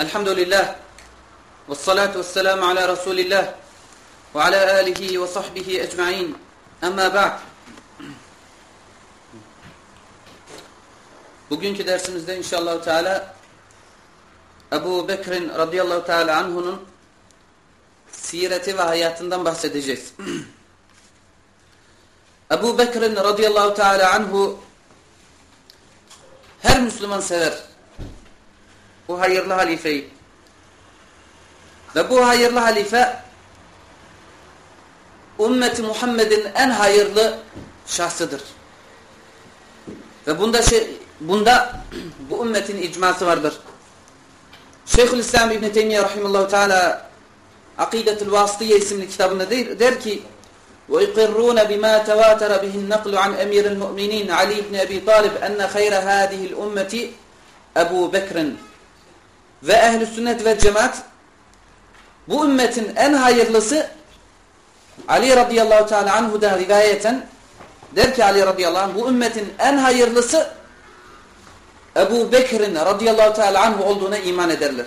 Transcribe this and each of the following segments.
Elhamdülillah. Ve salatu ve selamu ala Resulillah. Ve ala alihi ve sahbihi ecma'in. Ama ba'd. Bugünkü dersimizde inşallah Teala Ebu Bekir'in radıyallahu teala anhu'nun sireti ve hayatından bahsedeceğiz. Ebu Bekir'in radıyallahu teala anhu her Müslüman sever Bu hayırlı halifeyi. Ve bu hayırlı halife ümmeti Muhammed'in en hayırlı şahsıdır. Ve bunda şey, bunda bu ümmetin icması vardır. Şeyhülislam İbn Teymiyye rahimehullahü teala Akidetul Vasıtiye isimli kitabında der, der ki ويقرون بما تواتر به النقل عن أمير المؤمنين علي بن أبي طالب أن خير هذه الأمة أبو بكر ve ehl sünnet ve cemaat bu ümmetin en hayırlısı Ali radıyallahu teala anhu'da rivayeten der ki Ali radıyallahu anh bu ümmetin en hayırlısı Ebu Bekir'in radıyallahu teala anhu olduğuna iman ederler.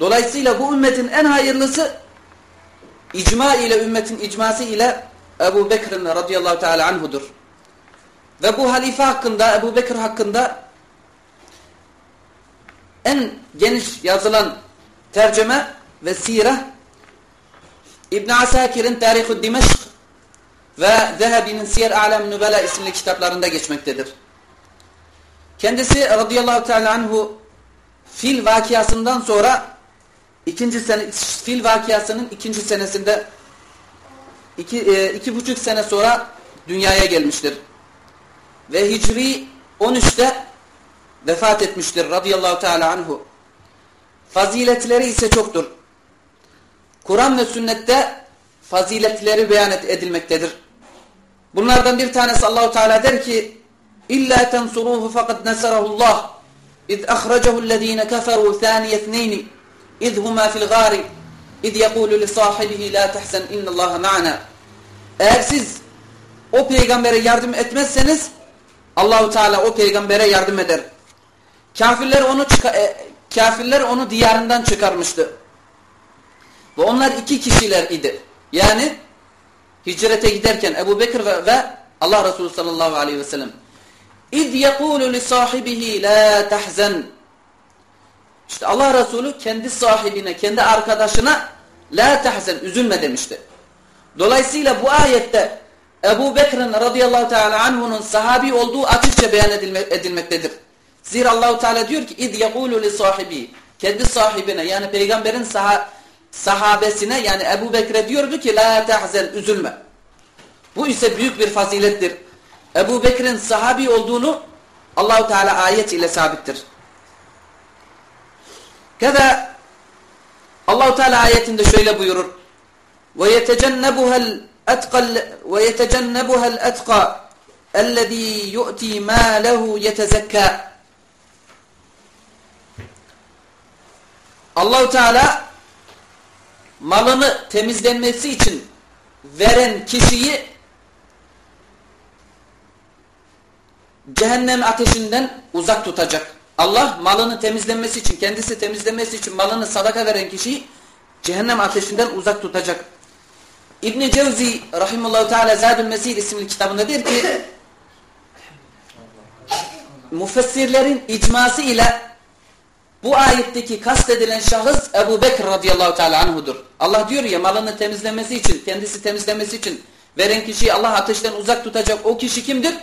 Dolayısıyla bu ümmetin en hayırlısı icma ile ümmetin icması ile Ebu Bekir'in radıyallahu teala anhudur. Ve bu halife hakkında Ebu Bekir hakkında en geniş yazılan tercüme ve sire İbn Asakir'in Tarihü Dimeşk ve Zehebi'nin Siyer Alem Nübela isimli kitaplarında geçmektedir. Kendisi radıyallahu teala anhu fil vakiasından sonra ikinci sene fil vakiasının ikinci senesinde iki, e, iki buçuk sene sonra dünyaya gelmiştir. Ve Hicri 13'te vefat etmiştir radıyallahu teala anhu. Faziletleri ise çoktur. Kur'an ve sünnette faziletleri beyan edilmektedir. Bunlardan bir tanesi Allahu Teala der ki İlla tensuruhu fakat nasarahullah iz ahrecehu'llezine keferu thaniye ithneyni iz huma fil gari iz yekulu li sahibihi la tahzen innallaha ma'ana Eğer siz o peygambere yardım etmezseniz Allahu Teala o peygambere yardım eder. Kafirler onu e, kafirler onu diyarından çıkarmıştı. Ve onlar iki kişiler idi. Yani hicrete giderken Ebu Bekir ve, ve Allah Resulü sallallahu aleyhi ve sellem. İz yekulu li sahibihi la tahzen. İşte Allah Resulü kendi sahibine, kendi arkadaşına la tahzen, üzülme demişti. Dolayısıyla bu ayette Ebu Bekir'in radıyallahu teala anhunun sahabi olduğu açıkça beyan edilme, edilmektedir. Zira Allahu Teala diyor ki id yekulu li sahibi kendi sahibine yani peygamberin saha, sahabesine yani Ebu Bekir'e diyordu ki la tahzen üzülme. Bu ise büyük bir fazilettir. Ebu Bekir'in sahabi olduğunu Allahu Teala ayet ile sabittir. Keda Allahu Teala ayetinde şöyle buyurur. Ve yetecennebuhel etqal ve yetecennebuhel etqa ellezî yu'ti mâlehu yetezekka. Allahu Teala malını temizlenmesi için veren kişiyi cehennem ateşinden uzak tutacak. Allah malını temizlenmesi için, kendisi temizlenmesi için malını sadaka veren kişiyi cehennem ateşinden uzak tutacak. İbn Cevzi rahimehullah teala Zadül Mesir isimli kitabında der ki müfessirlerin icması ile bu ayetteki kastedilen şahıs Ebu Bekir radıyallahu teala anhudur. Allah diyor ya malını temizlemesi için, kendisi temizlemesi için veren kişiyi Allah ateşten uzak tutacak o kişi kimdir?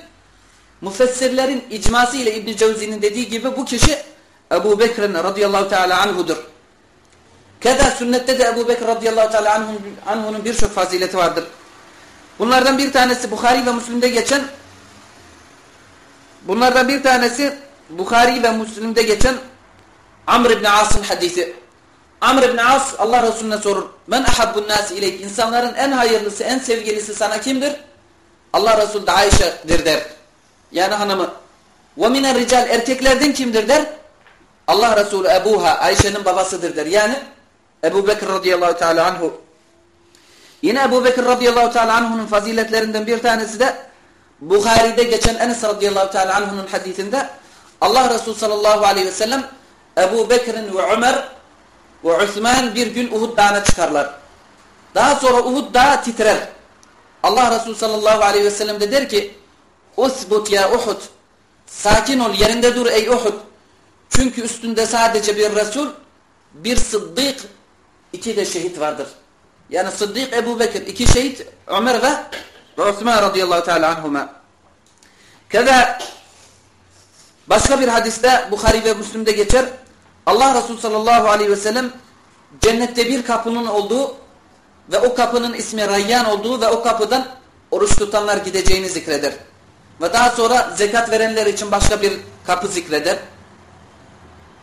Müfessirlerin icması ile İbn Cevzi'nin dediği gibi bu kişi Ebu Bekir radıyallahu teala anhudur. Keda sünnette de Ebu Bekir radıyallahu teala anhunun birçok fazileti vardır. Bunlardan bir tanesi Bukhari ve Müslim'de geçen bunlardan bir tanesi Bukhari ve Müslim'de geçen Amr ibn As'ın hadisi. Amr ibn As Allah Resulüne sorur. Men ahabbun nasi ileyk. İnsanların en hayırlısı, en sevgilisi sana kimdir? Allah Resulü de Ayşe'dir der. Yani hanımı. Ve minen rical. Erkeklerden kimdir der? Allah Resulü Ebuha. Ayşe'nin babasıdır der. Yani Ebu Bekir radıyallahu teala anhu. Yine Ebu Bekir radıyallahu teala anhu'nun faziletlerinden bir tanesi de Bukhari'de geçen Enes radıyallahu teala anhu'nun hadisinde Allah Resulü sallallahu aleyhi ve sellem Ebu Bekir'in ve Ömer ve Osman bir gün Uhud dağına çıkarlar. Daha sonra Uhud dağı titrer. Allah Resulü sallallahu aleyhi ve sellem de der ki Usbut ya Uhud sakin ol yerinde dur ey Uhud. Çünkü üstünde sadece bir Resul, bir Sıddık, iki de şehit vardır. Yani Sıddık Ebu Bekir, iki şehit Ömer ve, Osman radıyallahu teala anhuma. Keda başka bir hadiste Bukhari ve Müslim'de geçer. Allah Resulü sallallahu aleyhi ve sellem cennette bir kapının olduğu ve o kapının ismi Rayyan olduğu ve o kapıdan oruç tutanlar gideceğini zikreder. Ve daha sonra zekat verenler için başka bir kapı zikreder.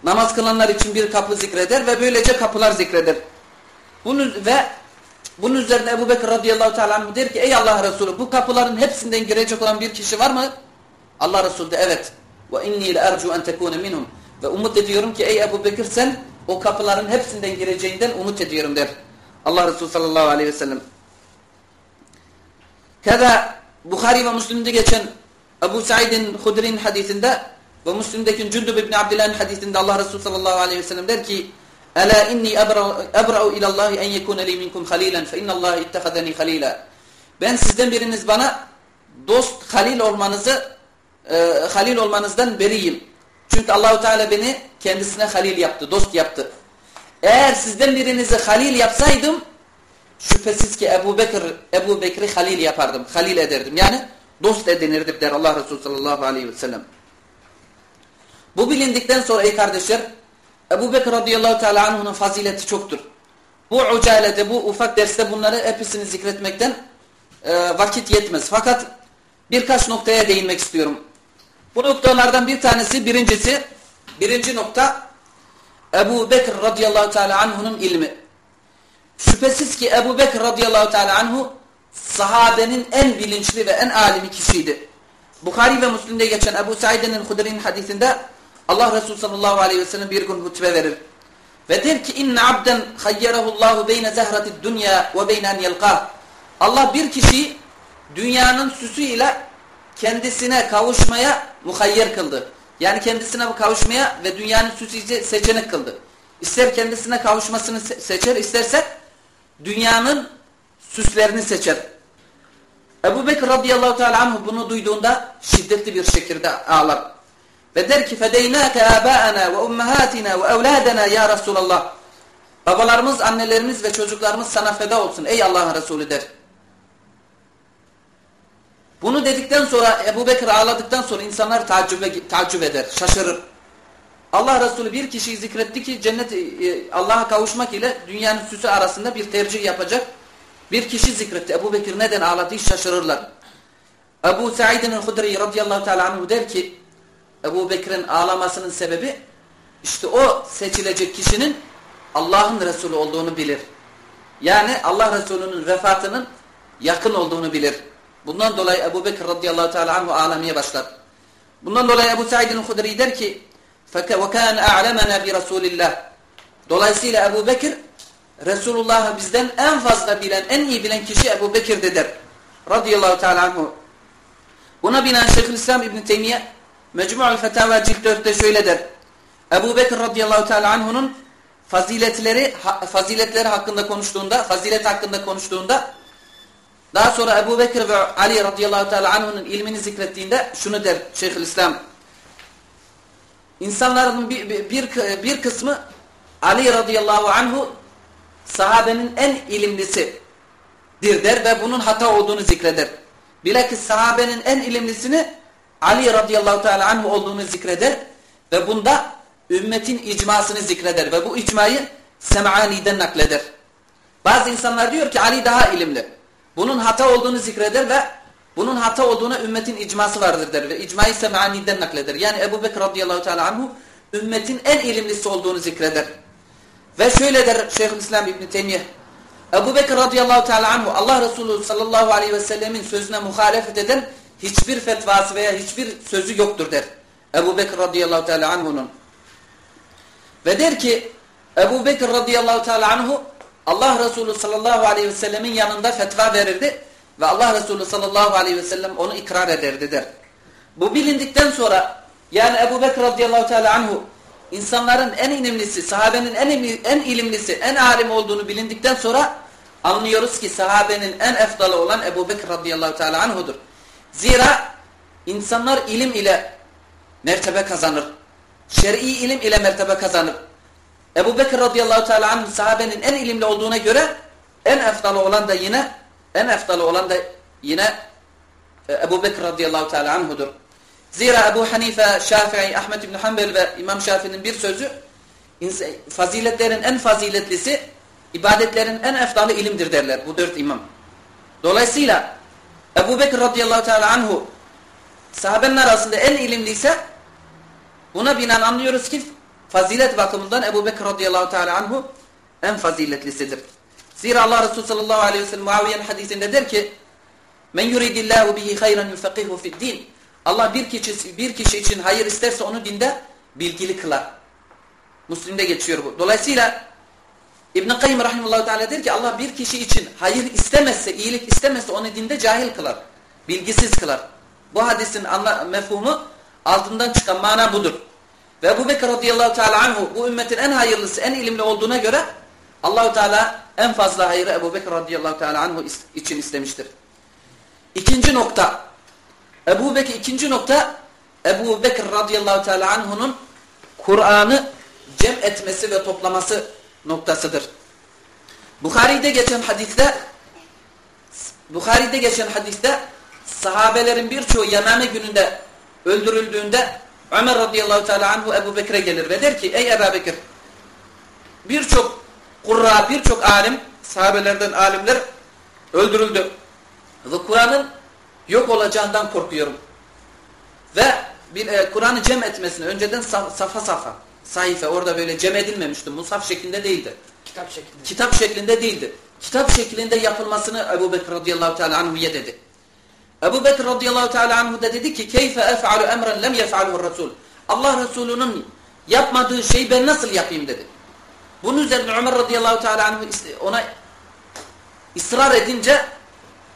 Namaz kılanlar için bir kapı zikreder ve böylece kapılar zikreder. Bunu ve bunun üzerine Ebu Bekir radıyallahu teala der ki ey Allah Resulü bu kapıların hepsinden girecek olan bir kişi var mı? Allah Resulü de evet. Ve inni le ercu en. Ve umut ediyorum ki ey Ebu Bekir sen o kapıların hepsinden gireceğinden umut ediyorum der. Allah Resulü sallallahu aleyhi ve sellem. Keda Bukhari ve Müslim'de geçen Ebu Said'in Hudri'nin hadisinde ve Müslim'deki Cündub ibn Abdullah'ın hadisinde Allah Resulü sallallahu aleyhi ve sellem der ki Ela inni ebra'u ilallahi en yekune li minkum halilan fe innallahi ittehadeni halila. Ben sizden biriniz bana dost halil olmanızı e, halil olmanızdan beriyim. Çünkü Allahu Teala beni kendisine halil yaptı, dost yaptı. Eğer sizden birinizi halil yapsaydım şüphesiz ki Ebu Bekir Ebu Bekir'i halil yapardım, halil ederdim. Yani dost edinirdim der Allah Resulü sallallahu aleyhi ve sellem. Bu bilindikten sonra ey kardeşler Ebu Bekir radıyallahu teala anh'ın fazileti çoktur. Bu ucalede, bu ufak derste bunları hepsini zikretmekten e, vakit yetmez. Fakat birkaç noktaya değinmek istiyorum. Bu noktalardan bir tanesi, birincisi, birinci nokta Ebu Bekir radıyallahu teala anhu'nun ilmi. Şüphesiz ki Ebu Bekir radıyallahu teala anhu sahabenin en bilinçli ve en alimi kişiydi. Bukhari ve Müslim'de geçen Ebu Said'in Hudri'nin hadisinde Allah Resulü sallallahu aleyhi ve sellem bir gün hutbe verir. Ve der ki inne abden hayyerahullahu beyne zehratid dünya ve beynen yelqah. Allah bir kişiyi dünyanın süsüyle kendisine kavuşmaya muhayyer kıldı. Yani kendisine kavuşmaya ve dünyanın süsü seçenek kıldı. İster kendisine kavuşmasını seçer, isterse dünyanın süslerini seçer. Ebu Bekir radıyallahu teala bunu duyduğunda şiddetli bir şekilde ağlar. Ve der ki ve ummehatina ve evlâdena ya Resulallah. Babalarımız, annelerimiz ve çocuklarımız sana feda olsun ey Allah'ın Resulü der. Bunu dedikten sonra Ebu Bekir ağladıktan sonra insanlar tacip, tacip eder, şaşırır. Allah Resulü bir kişiyi zikretti ki cennet e, Allah'a kavuşmak ile dünyanın süsü arasında bir tercih yapacak. Bir kişi zikretti. Ebu Bekir neden ağladı şaşırırlar. Ebu Sa'id'in Hudri radıyallahu teala anhu der ki Ebu Bekir'in ağlamasının sebebi işte o seçilecek kişinin Allah'ın Resulü olduğunu bilir. Yani Allah Resulü'nün vefatının yakın olduğunu bilir. Bundan dolayı Ebu Bekir radıyallahu teala anhu ağlamaya başlar. Bundan dolayı Ebu Sa'id'in Hudri der ki وَكَانَ أَعْلَمَنَا بِرَسُولِ اللّٰهِ Dolayısıyla Ebu Bekir Resulullah'ı bizden en fazla bilen, en iyi bilen kişi Ebu Bekir'dir der. Radıyallahu teala anhu. Buna binaen Şeyhülislam İbn Teymiye Mecmu'ul Fetava cilt 4'te şöyle der. Ebu Bekir radıyallahu teala anhu'nun faziletleri faziletleri hakkında konuştuğunda, fazilet hakkında konuştuğunda daha sonra Ebu Bekir ve Ali radıyallahu teala anhu'nun ilmini zikrettiğinde şunu der Şeyhülislam. İnsanların bir, bir, bir kısmı Ali radıyallahu anhu sahabenin en ilimlisidir der ve bunun hata olduğunu zikreder. Bilakis sahabenin en ilimlisini Ali radıyallahu teala anhu olduğunu zikreder ve bunda ümmetin icmasını zikreder ve bu icmayı Sem'ani'den nakleder. Bazı insanlar diyor ki Ali daha ilimli. Bunun hata olduğunu zikreder ve bunun hata olduğuna ümmetin icması vardır der ve icmayı Sem'ani'den nakleder. Yani Ebu Bekir radıyallahu teala anhu ümmetin en ilimlisi olduğunu zikreder. Ve şöyle der Şeyhülislam İbn Teymiyye Ebu Bekir radıyallahu teala anhu Allah Resulü sallallahu aleyhi ve sellemin sözüne muhalefet eden hiçbir fetvası veya hiçbir sözü yoktur der. Ebu Bekir radıyallahu teala anhu'nun. Ve der ki Ebu Bekir radıyallahu teala anhu Allah Resulü sallallahu aleyhi ve sellemin yanında fetva verirdi ve Allah Resulü sallallahu aleyhi ve sellem onu ikrar ederdi der. Bu bilindikten sonra yani Ebu Bekir radıyallahu teala anhu insanların en ilimlisi, sahabenin en, en ilimlisi, en alim olduğunu bilindikten sonra anlıyoruz ki sahabenin en efdalı olan Ebu Bekir radıyallahu teala anhudur. Zira insanlar ilim ile mertebe kazanır. Şer'i ilim ile mertebe kazanır. Ebu Bekir radıyallahu teala anh sahabenin en ilimli olduğuna göre en efdalı olan da yine en efdalı olan da yine e, Ebu Bekir radıyallahu teala anhudur. Zira Ebu Hanife, Şafii, Ahmet İbni Hanbel ve İmam Şafii'nin bir sözü faziletlerin en faziletlisi ibadetlerin en efdalı ilimdir derler bu dört imam. Dolayısıyla Ebu Bekir radıyallahu teala anhu sahabenin arasında en ilimliyse buna binaen anlıyoruz ki fazilet bakımından Ebu Bekir radıyallahu teala anhu en faziletlisidir. Zira Allah Resulü sallallahu aleyhi ve sellem Muaviye'nin hadisinde der ki Men yuridillahu bihi hayran yufakihu fid din. Allah bir kişi, bir kişi için hayır isterse onu dinde bilgili kılar. Müslim'de geçiyor bu. Dolayısıyla İbn-i Kayyum Rahimullahu Teala der ki Allah bir kişi için hayır istemezse, iyilik istemezse onu dinde cahil kılar. Bilgisiz kılar. Bu hadisin anla, mefhumu altından çıkan mana budur. Ve Ebu Bekir radıyallahu teala anhu bu ümmetin en hayırlısı, en ilimli olduğuna göre Allahu Teala en fazla hayrı Ebu Bekir radıyallahu teala anhu için istemiştir. İkinci nokta. Ebu Bekir ikinci nokta Ebu Bekir radıyallahu teala anhu'nun Kur'an'ı cem etmesi ve toplaması noktasıdır. Bukhari'de geçen hadiste Bukhari'de geçen hadiste sahabelerin birçoğu Yamame gününde öldürüldüğünde Ömer radıyallahu teala anhu Ebu Bekir'e gelir ve der ki ey Ebu Bekir birçok kurra birçok alim sahabelerden alimler öldürüldü. Ve Kur'an'ın yok olacağından korkuyorum. Ve e, Kur'an'ı cem etmesini önceden safa safa sayfa orada böyle cem edilmemişti. Musaf şeklinde değildi. Kitap şeklinde. Kitap şeklinde değildi. Kitap şeklinde yapılmasını Ebu Bekir radıyallahu teala anhu'ya dedi. Ebu Bekir radıyallahu teala anhu da dedi ki keyfe ef'alu emren lem yef'aluhu Resul. Allah Resulü'nün yapmadığı şeyi ben nasıl yapayım dedi. Bunun üzerine Ömer radıyallahu teala anhu ona ısrar edince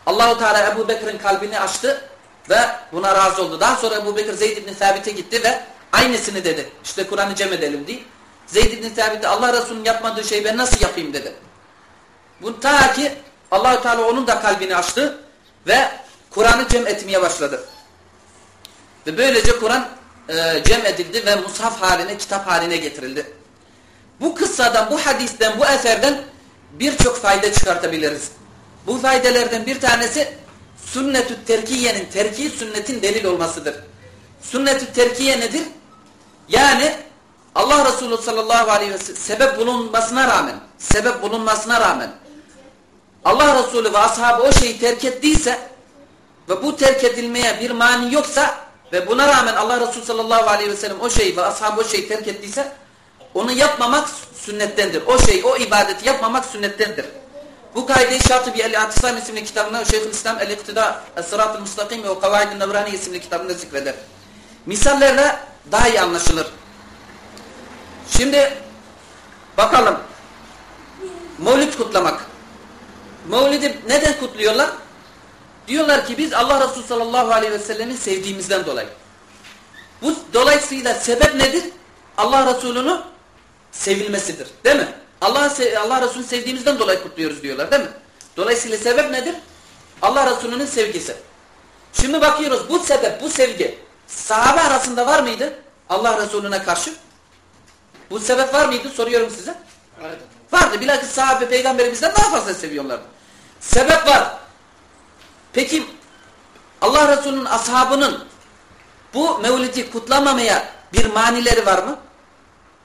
Allahu Teala Ebu Bekir'in kalbini açtı ve buna razı oldu. Daha sonra Ebu Bekir Zeyd ibn Sabit'e gitti ve aynısını dedi. İşte Kur'an'ı cem edelim diye. Zeyd ibn Sabit de Allah Resulü'nün yapmadığı şeyi ben nasıl yapayım dedi. Bu ta ki Allahu Teala onun da kalbini açtı ve Kur'an'ı cem etmeye başladı. Ve böylece Kur'an e, cem edildi ve mushaf haline, kitap haline getirildi. Bu kıssadan, bu hadisten, bu eserden birçok fayda çıkartabiliriz. Bu faydelerden bir tanesi sünnetü terkiyenin, terki sünnetin delil olmasıdır. Sünnetü terkiye nedir? Yani Allah Resulü sallallahu aleyhi ve sellem sebep bulunmasına rağmen, sebep bulunmasına rağmen Allah Resulü ve ashabı o şeyi terk ettiyse ve bu terk edilmeye bir mani yoksa ve buna rağmen Allah Resulü sallallahu aleyhi ve sellem o şeyi ve ashabı o şeyi terk ettiyse onu yapmamak sünnettendir. O şeyi, o ibadeti yapmamak sünnettendir. Bu kaideyi Şartı bir El-Atisam isimli kitabında Şeyhülislam El-İktida Es-Sırat-ı Mustakim ve Kavaid-i Nevrani isimli kitabında zikreder. Misallerle daha iyi anlaşılır. Şimdi bakalım. Mevlid kutlamak. Mevlid'i neden kutluyorlar? Diyorlar ki biz Allah Resulü sallallahu aleyhi ve sellem'i sevdiğimizden dolayı. Bu dolayısıyla sebep nedir? Allah Resulü'nü sevilmesidir. Değil mi? Allah Allah Resulü'nü sevdiğimizden dolayı kutluyoruz diyorlar değil mi? Dolayısıyla sebep nedir? Allah Resulü'nün sevgisi. Şimdi bakıyoruz bu sebep, bu sevgi sahabe arasında var mıydı? Allah Resulüne karşı. Bu sebep var mıydı? Soruyorum size. Evet. Vardı. Bilakis sahabe peygamberimizden daha fazla seviyorlardı. Sebep var. Peki Allah Resulü'nün ashabının bu mevlidi kutlamamaya bir manileri var mı?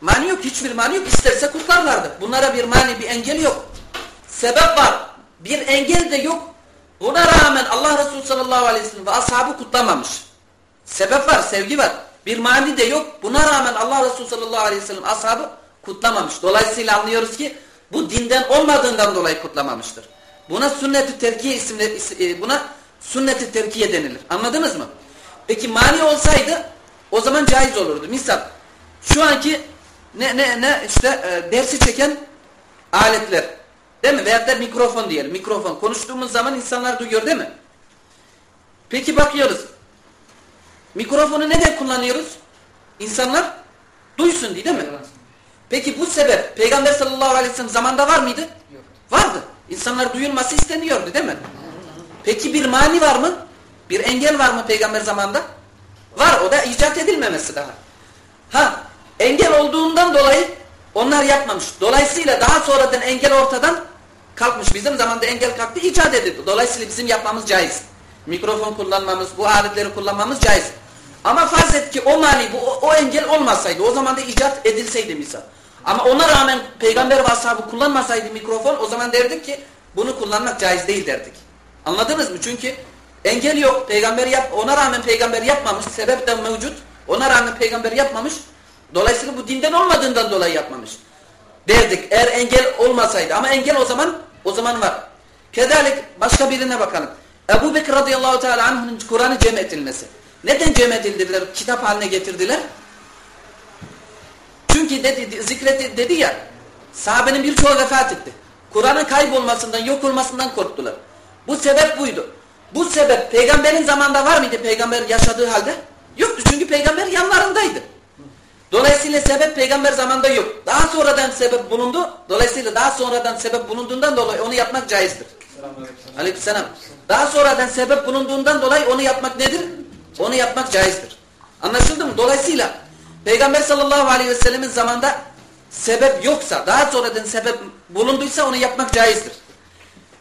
Mani yok. Hiçbir mani yok. İsterse kutlarlardı. Bunlara bir mani, bir engel yok. Sebep var. Bir engel de yok. Buna rağmen Allah Resulü sallallahu aleyhi ve sellem ve ashabı kutlamamış. Sebep var, sevgi var. Bir mani de yok. Buna rağmen Allah Resulü sallallahu aleyhi ve sellem ashabı kutlamamış. Dolayısıyla anlıyoruz ki bu dinden olmadığından dolayı kutlamamıştır. Buna sünnet-i terkiye isimli, e, buna sünnet-i terkiye denilir. Anladınız mı? Peki mani olsaydı o zaman caiz olurdu. Misal şu anki ne ne ne işte e, dersi çeken aletler. Değil mi? Veyahut da mikrofon diyelim. Mikrofon. Konuştuğumuz zaman insanlar duyuyor değil mi? Peki bakıyoruz. Mikrofonu neden kullanıyoruz? İnsanlar Duysun diye değil mi? Peki bu sebep Peygamber sallallahu aleyhi ve sellem zamanda var mıydı? Yok. Vardı. İnsanlar duyulması isteniyordu değil mi? Peki bir mani var mı? Bir engel var mı peygamber zamanında? Var. O da icat edilmemesi daha. Ha, engel olduğundan dolayı onlar yapmamış. Dolayısıyla daha sonradan engel ortadan kalkmış. Bizim zamanda engel kalktı, icat edildi. Dolayısıyla bizim yapmamız caiz. Mikrofon kullanmamız, bu aletleri kullanmamız caiz. Ama farz et ki o mani, bu, o, engel olmasaydı, o zaman da icat edilseydi misal. Ama ona rağmen peygamber ve ashabı kullanmasaydı mikrofon, o zaman derdik ki bunu kullanmak caiz değil derdik. Anladınız mı? Çünkü engel yok. Peygamber yap, ona rağmen peygamber yapmamış. Sebep de mevcut. Ona rağmen peygamber yapmamış. Dolayısıyla bu dinden olmadığından dolayı yapmamış. Derdik eğer engel olmasaydı. Ama engel o zaman o zaman var. Kedalik başka birine bakalım. Ebu Bekir radıyallahu teala anh'ın Kur'an'ı cem edilmesi. Neden cem edildiler? Kitap haline getirdiler. Çünkü dedi, zikretti dedi ya sahabenin birçoğu vefat etti. Kur'an'ın kaybolmasından, yok olmasından korktular. Bu sebep buydu. Bu sebep peygamberin zamanında var mıydı peygamber yaşadığı halde? Yoktu çünkü peygamber yanlarındaydı. Dolayısıyla sebep peygamber zamanında yok. Daha sonradan sebep bulundu. Dolayısıyla daha sonradan sebep bulunduğundan dolayı onu yapmak caizdir. Aleykümselam. Daha sonradan sebep bulunduğundan dolayı onu yapmak nedir? Onu yapmak caizdir. Anlaşıldı mı? Dolayısıyla Peygamber sallallahu aleyhi ve sellemin zamanında sebep yoksa, daha sonradan sebep bulunduysa onu yapmak caizdir.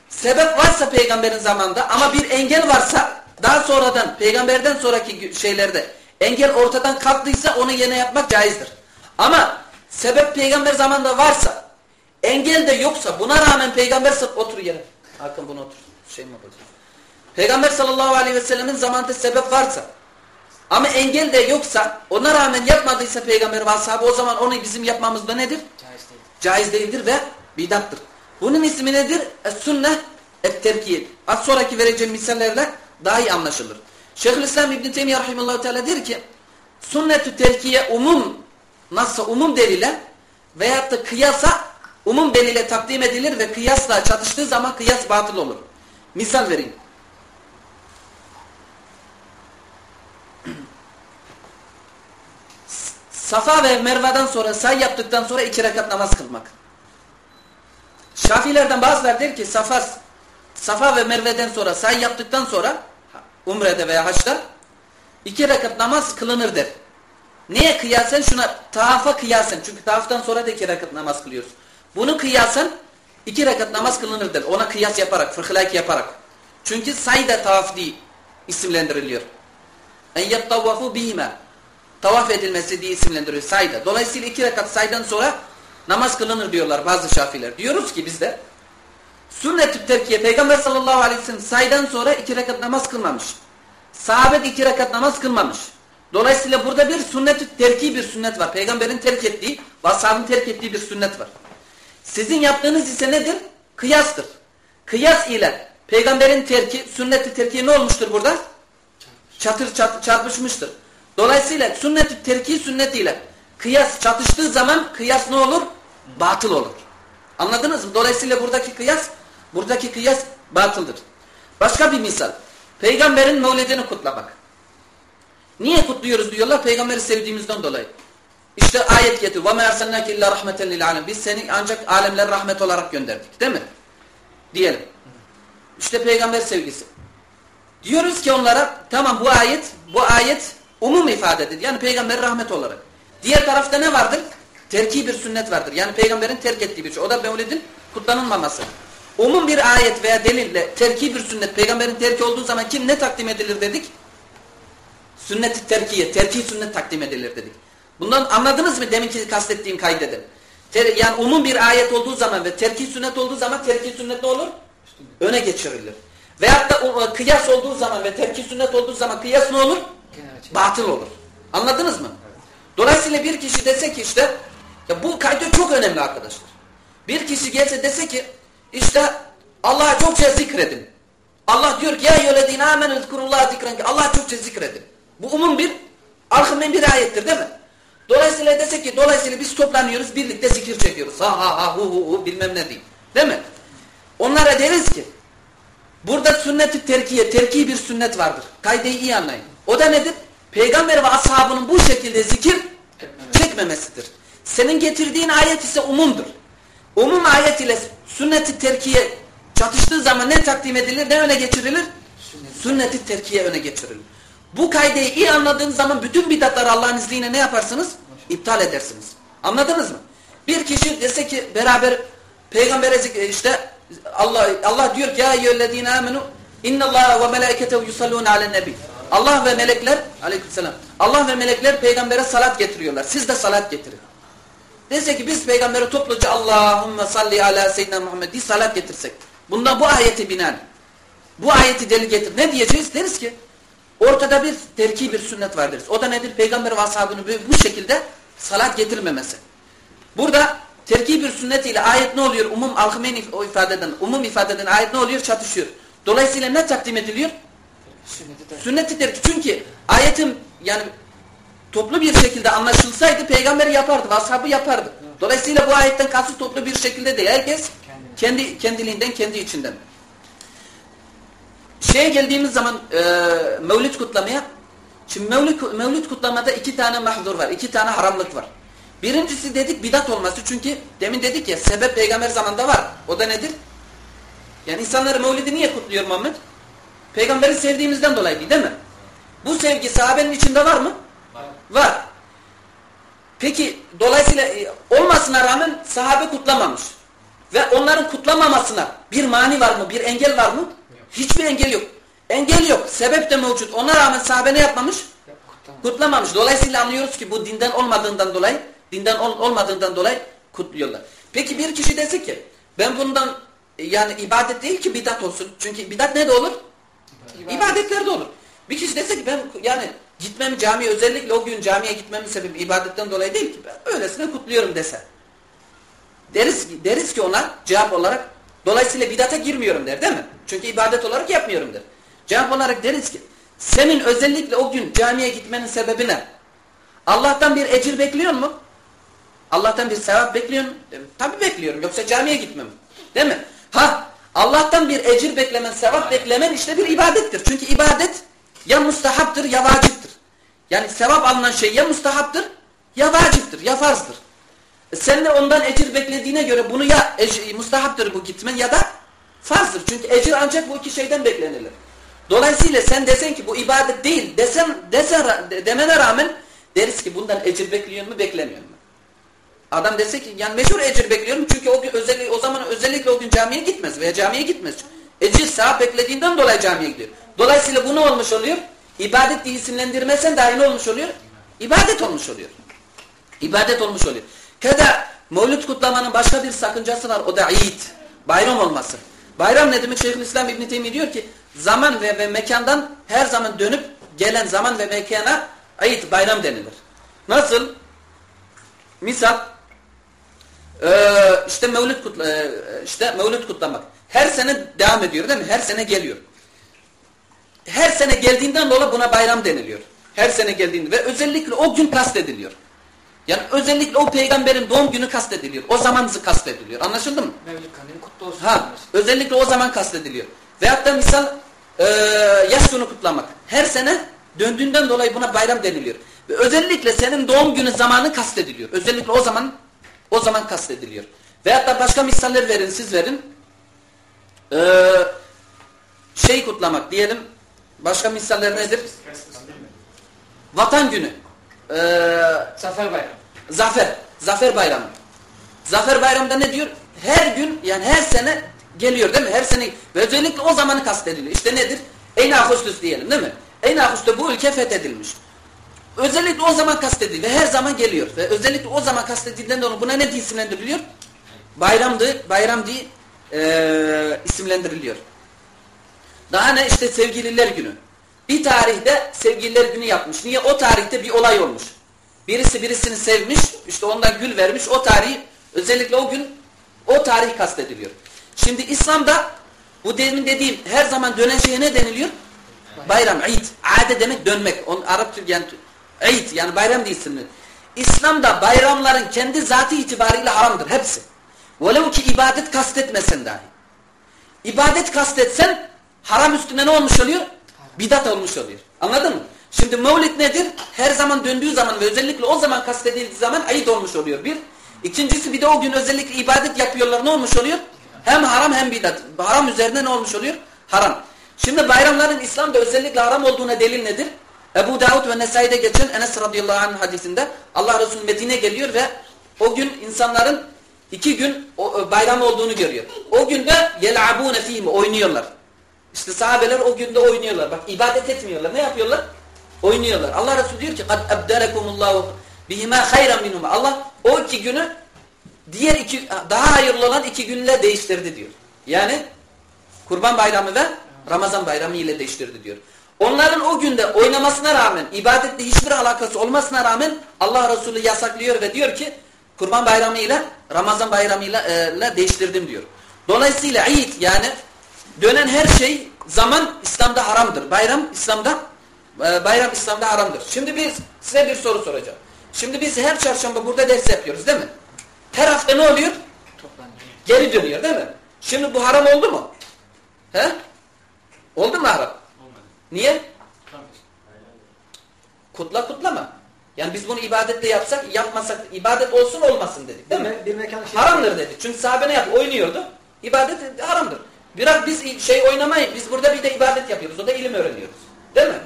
Sebep varsa peygamberin zamanında ama bir engel varsa daha sonradan peygamberden sonraki şeylerde engel ortadan kalktıysa onu yine yapmak caizdir. Ama sebep peygamber zamanında varsa engel de yoksa buna rağmen peygamber otur yere. Hakan bunu otur. Şey mi? Peygamber sallallahu aleyhi ve sellemin zamanında sebep varsa ama engel de yoksa ona rağmen yapmadıysa peygamber ve ashabı o zaman onu bizim yapmamız da nedir? Caiz değil. Caiz değildir ve bidattır. Bunun ismi nedir? Es-sünne et-terkiye. Az sonraki vereceğim misallerle daha iyi anlaşılır. Şeyhülislam İbn Teymiyye rahimehullah teala der ki sünnet-ü terkiye umum nasıl umum delile veyahut da kıyasa umum delile takdim edilir ve kıyasla çatıştığı zaman kıyas batıl olur. Misal vereyim. Safa ve Merve'den sonra say yaptıktan sonra iki rekat namaz kılmak. Şafilerden bazılar der ki Safa, Safa ve Merve'den sonra say yaptıktan sonra Umre'de veya Haç'ta iki rekat namaz kılınır der. Niye kıyasen? Şuna tavafa kıyasen. Çünkü tavaftan sonra da iki rekat namaz kılıyoruz. Bunu kıyasen iki rekat namaz kılınır der. Ona kıyas yaparak, fırhılayk yaparak. Çünkü say da tavaf diye isimlendiriliyor. En yettavafu bihime. Tavaf edilmesi diye isimlendiriyor sayda. Dolayısıyla iki rekat saydan sonra namaz kılınır diyorlar bazı şafiler. Diyoruz ki biz de sünnet-ü terkiye Peygamber sallallahu aleyhi ve sellem saydan sonra iki rekat namaz kılmamış. Sahabe de iki rekat namaz kılmamış. Dolayısıyla burada bir sünnet-ü terki bir sünnet var. Peygamberin terk ettiği ve terk ettiği bir sünnet var. Sizin yaptığınız ise nedir? Kıyastır. Kıyas ile peygamberin terki, sünnet-i terki ne olmuştur burada? Çatır çat, çarpışmıştır. Dolayısıyla sünnet-i terki sünnetiyle kıyas çatıştığı zaman kıyas ne olur? Batıl olur. Anladınız mı? Dolayısıyla buradaki kıyas, buradaki kıyas batıldır. Başka bir misal. Peygamberin mevlidini kutlamak. Niye kutluyoruz diyorlar? Peygamberi sevdiğimizden dolayı. İşte ayet getiriyor. وَمَا اَرْسَلْنَاكِ اِلَّا رَحْمَةً لِلْعَالَمِ Biz seni ancak alemler rahmet olarak gönderdik. Değil mi? Diyelim. İşte peygamber sevgisi. Diyoruz ki onlara tamam bu ayet bu ayet umum ifadedir. Yani peygamber rahmet olarak. Diğer tarafta ne vardır? Terki bir sünnet vardır. Yani peygamberin terk ettiği bir şey. O da mevlidin kutlanılmaması. Umum bir ayet veya delille terki bir sünnet peygamberin terki olduğu zaman kim ne takdim edilir dedik? Sünnet-i terkiye, terki sünnet takdim edilir dedik. Bundan anladınız mı deminki kastettiğim kaydeden? Ter, yani umum bir ayet olduğu zaman ve terki sünnet olduğu zaman terki sünnet ne olur? Öne geçirilir. Veyahut da o, kıyas olduğu zaman ve terki sünnet olduğu zaman kıyas ne olur? Batıl olur. Anladınız mı? Dolayısıyla bir kişi dese ki işte ya bu kaydı çok önemli arkadaşlar. Bir kişi gelse dese ki işte Allah'a çokça zikredin. Allah diyor ki ya yöledine amenü zikurullaha zikren ki Allah'a çokça zikredin. Bu umum bir arkamın bir ayettir değil mi? Dolayısıyla dese ki dolayısıyla biz toplanıyoruz birlikte zikir çekiyoruz. Ha ha ha hu hu hu bilmem ne diyeyim. Değil mi? Onlara deriz ki burada sünnet-i terkiye, terki bir sünnet vardır. Kaydeyi iyi anlayın. O da nedir? Peygamber ve ashabının bu şekilde zikir çekmemesi etmemesidir. Senin getirdiğin ayet ise umumdur. Umum ayet ile sünneti terkiye çatıştığı zaman ne takdim edilir, ne öne geçirilir? Sünneti terkiye öne geçirilir. Bu kaydeyi iyi anladığınız zaman bütün bidatları Allah'ın izniyle ne yaparsınız? İptal edersiniz. Anladınız mı? Bir kişi dese ki beraber peygambere işte Allah Allah diyor ki ya eyyühellezine amenu innallaha ve melaiketehu yusallun alen nebi. Allah ve melekler aleykümselam. Allah ve melekler peygambere salat getiriyorlar. Siz de salat getirin. Dese ki biz peygambere topluca Allahümme salli ala seyyidina Muhammed diye salat getirsek. Bundan bu ayeti binen. Bu ayeti deli getir. Ne diyeceğiz? Deriz ki ortada bir terki bir sünnet var deriz. O da nedir? Peygamber ve ashabını bu şekilde salat getirmemesi. Burada terki bir sünnet ile ayet ne oluyor? Umum alkımen o ifade eden, umum ifade eden ayet ne oluyor? Çatışıyor. Dolayısıyla ne takdim ediliyor? Sünneti terki. Çünkü ayetin yani toplu bir şekilde anlaşılsaydı peygamber yapardı, ashabı yapardı. Dolayısıyla bu ayetten kasıt toplu bir şekilde değil. Herkes kendi kendiliğinden, kendi içinden. Şeye geldiğimiz zaman e, mevlid kutlamaya şimdi mevlid, mevlid kutlamada iki tane mahzur var. iki tane haramlık var. Birincisi dedik bidat olması. Çünkü demin dedik ya sebep peygamber zamanında var. O da nedir? Yani insanları mevlidi niye kutluyor Muhammed? Peygamberi sevdiğimizden dolayı değil mi? Bu sevgi sahabenin içinde var mı? Var. Peki dolayısıyla e, olmasına rağmen sahabe kutlamamış. Ve onların kutlamamasına bir mani var mı? Bir engel var mı? Yok. Hiçbir engel yok. Engel yok. Sebep de mevcut. Ona rağmen sahabe ne yapmamış? Kutlamamış. Dolayısıyla anlıyoruz ki bu dinden olmadığından dolayı dinden ol, olmadığından dolayı kutluyorlar. Peki bir kişi dese ki ben bundan e, yani ibadet değil ki bidat olsun. Çünkü bidat ne de olur? İbadet. İbadetlerde olur. Bir kişi dese ki ben yani gitmem camiye özellikle o gün camiye gitmemin sebebi ibadetten dolayı değil ki ben öylesine kutluyorum dese. Deriz, deriz ki ona cevap olarak dolayısıyla bidata girmiyorum der değil mi? Çünkü ibadet olarak yapmıyorum der. Cevap olarak deriz ki senin özellikle o gün camiye gitmenin sebebi ne? Allah'tan bir ecir bekliyor mu? Allah'tan bir sevap bekliyor mu? Tabi bekliyorum yoksa camiye gitmem. Değil mi? Ha Allah'tan bir ecir beklemen, sevap beklemen işte bir ibadettir. Çünkü ibadet ya mustahaptır ya vaciptir. Yani sevap alınan şey ya mustahaptır ya vaciptir ya farzdır. E sen de ondan ecir beklediğine göre bunu ya mustahaptır bu gitmen ya da farzdır. Çünkü ecir ancak bu iki şeyden beklenilir. Dolayısıyla sen desen ki bu ibadet değil desen, desen demene rağmen deriz ki bundan ecir bekliyor mu beklemiyor mu? Adam dese ki yani meşhur ecir bekliyorum çünkü o gün özellikle o zaman özellikle o gün camiye gitmez veya camiye gitmez. Ecir sevap beklediğinden dolayı camiye gidiyor. Dolayısıyla bu ne olmuş oluyor? İbadet diye isimlendirmezsen dahi ne olmuş oluyor? İbadet olmuş oluyor. İbadet olmuş oluyor. Kada Mevlüt kutlamanın başka bir sakıncası var. O da Eid. Bayram olması. Bayram ne demek? Şeyhülislam İbn Teymi diyor ki zaman ve, ve mekandan her zaman dönüp gelen zaman ve mekana Eid bayram denilir. Nasıl? Misal ee, işte Mevlüt kutla, e, işte Mevlüt kutlamak. Her sene devam ediyor değil mi? Her sene geliyor. Her sene geldiğinden dolayı buna bayram deniliyor. Her sene geldiğinde ve özellikle o gün kastediliyor. Yani özellikle o peygamberin doğum günü kastediliyor. O zaman kastediliyor. Anlaşıldı mı? Mevlid kandili kutlu olsun. Ha, özellikle o zaman kastediliyor. Veyahut da misal e, yaş günü kutlamak. Her sene döndüğünden dolayı buna bayram deniliyor. Ve özellikle senin doğum günü zamanı kastediliyor. Özellikle o zaman o zaman kastediliyor. Veyahut da başka misaller verin, siz verin. Ee, şey kutlamak diyelim. Başka misaller nedir? Vatan günü. Ee, Zafer bayramı. Zafer. Zafer bayramı. Zafer bayramında ne diyor? Her gün yani her sene geliyor değil mi? Her sene ve özellikle o zamanı kastediliyor. İşte nedir? Eyni Ağustos diyelim değil mi? Eyni Ağustos bu ülke fethedilmiş. Özellikle o zaman kastediliyor. Ve her zaman geliyor. Ve özellikle o zaman kastedildiğinde onu buna ne diye isimlendiriliyor? Bayramdı, bayram diye e, isimlendiriliyor. Daha ne? işte sevgililer günü. Bir tarihte sevgililer günü yapmış. Niye? O tarihte bir olay olmuş. Birisi birisini sevmiş, işte ondan gül vermiş. O tarihi, özellikle o gün o tarih kastediliyor. Şimdi İslam'da bu demin dediğim her zaman dönen şeye ne deniliyor? Bayram, Eid. Ade demek dönmek. On, Arap yani Eid yani bayram değilsin. İslam'da bayramların kendi zatı itibariyle haramdır hepsi. Velev ki ibadet kastetmesen dahi. İbadet kastetsen haram üstüne ne olmuş oluyor? Bidat olmuş oluyor. Anladın mı? Şimdi mevlid nedir? Her zaman döndüğü zaman ve özellikle o zaman kastedildiği zaman ayıt olmuş oluyor bir. İkincisi bir de o gün özellikle ibadet yapıyorlar ne olmuş oluyor? Hem haram hem bidat. Haram üzerine ne olmuş oluyor? Haram. Şimdi bayramların İslam'da özellikle haram olduğuna delil nedir? Ebu Davud ve Nesai'de geçen Enes radıyallahu anh hadisinde Allah Resulü Medine geliyor ve o gün insanların iki gün bayram olduğunu görüyor. O günde yel'abune fihim oynuyorlar. İşte sahabeler o günde oynuyorlar. Bak ibadet etmiyorlar. Ne yapıyorlar? Oynuyorlar. Allah Resulü diyor ki kad ebdelekumullahu bihima hayran minhum. Allah o iki günü diğer iki daha hayırlı olan iki günle değiştirdi diyor. Yani Kurban Bayramı ve Ramazan Bayramı ile değiştirdi diyor. Onların o günde oynamasına rağmen, ibadetle hiçbir alakası olmasına rağmen Allah Resulü yasaklıyor ve diyor ki Kurban Bayramı ile Ramazan Bayramı ile e, değiştirdim diyor. Dolayısıyla Eid yani dönen her şey zaman İslam'da haramdır. Bayram İslam'da e, bayram İslam'da haramdır. Şimdi biz size bir soru soracağım. Şimdi biz her çarşamba burada ders yapıyoruz değil mi? Her hafta ne oluyor? Geri dönüyor değil mi? Şimdi bu haram oldu mu? He? Oldu mu haram? Niye? Kutla kutlama. Yani biz bunu ibadetle yapsak, yapmasak ibadet olsun olmasın dedik değil mi? Bir, mekan şey Haramdır dedik. Çünkü sahabe ne yaptı? Oynuyordu. İbadet haramdır. Biraz biz şey oynamayı, biz burada bir de ibadet yapıyoruz. O da ilim öğreniyoruz. Değil mi?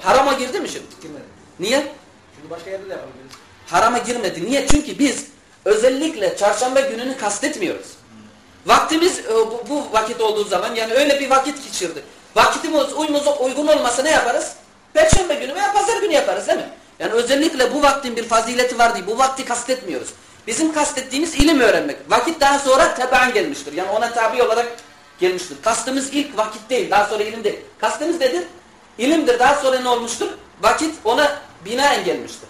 Harama girdi mi şimdi? Girmedi. Niye? Çünkü başka yerde de yapabiliriz. Harama girmedi. Niye? Çünkü biz özellikle çarşamba gününü kastetmiyoruz. Vaktimiz e, bu, bu vakit olduğu zaman yani öyle bir vakit geçirdi. Vakitimiz uygun olmasa ne yaparız? Perşembe günü veya pazar günü yaparız değil mi? Yani özellikle bu vaktin bir fazileti var diye bu vakti kastetmiyoruz. Bizim kastettiğimiz ilim öğrenmek. Vakit daha sonra tebaan gelmiştir. Yani ona tabi olarak gelmiştir. Kastımız ilk vakit değil. Daha sonra ilim değil. Kastımız nedir? İlimdir. Daha sonra ne olmuştur? Vakit ona binaen gelmiştir.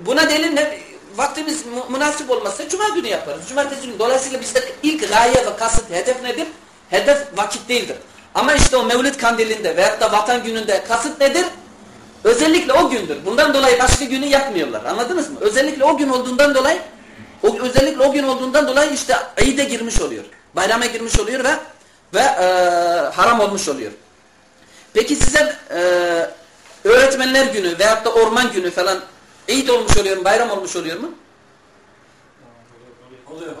Buna delil ne? Vaktimiz münasip olmazsa cuma günü yaparız. Cumartesi günü. Dolayısıyla bizde ilk gaye ve kasıt, hedef nedir? Hedef vakit değildir. Ama işte o Mevlid kandilinde veyahut da vatan gününde kasıt nedir? Özellikle o gündür. Bundan dolayı başka günü yapmıyorlar. Anladınız mı? Özellikle o gün olduğundan dolayı o, özellikle o gün olduğundan dolayı işte Eid'e girmiş oluyor. Bayrama girmiş oluyor ve ve e, haram olmuş oluyor. Peki size e, öğretmenler günü veyahut da orman günü falan Eid olmuş oluyor mu? Bayram olmuş oluyor mu? Oluyor.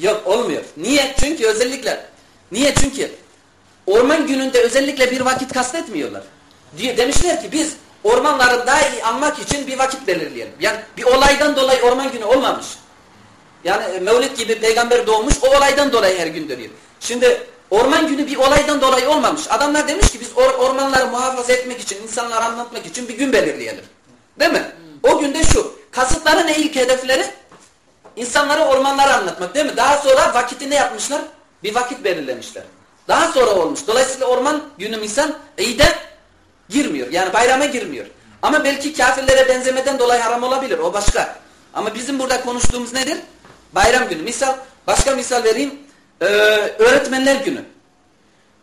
Yok olmuyor. Niye? Çünkü özellikle niye? Çünkü orman gününde özellikle bir vakit kastetmiyorlar. Diye demişler ki biz ormanları daha iyi anmak için bir vakit belirleyelim. Yani bir olaydan dolayı orman günü olmamış. Yani e, Mevlid gibi peygamber doğmuş o olaydan dolayı her gün dönüyor. Şimdi orman günü bir olaydan dolayı olmamış. Adamlar demiş ki biz or ormanları muhafaza etmek için, insanları anlatmak için bir gün belirleyelim. Değil mi? O günde şu. Kasıtları ne ilk hedefleri? İnsanlara ormanları anlatmak değil mi? Daha sonra vakiti ne yapmışlar? Bir vakit belirlemişler. Daha sonra olmuş. Dolayısıyla orman günü misal İd'e girmiyor. Yani bayrama girmiyor. Ama belki kafirlere benzemeden dolayı haram olabilir. O başka. Ama bizim burada konuştuğumuz nedir? Bayram günü. Misal, başka misal vereyim. Ee, öğretmenler günü.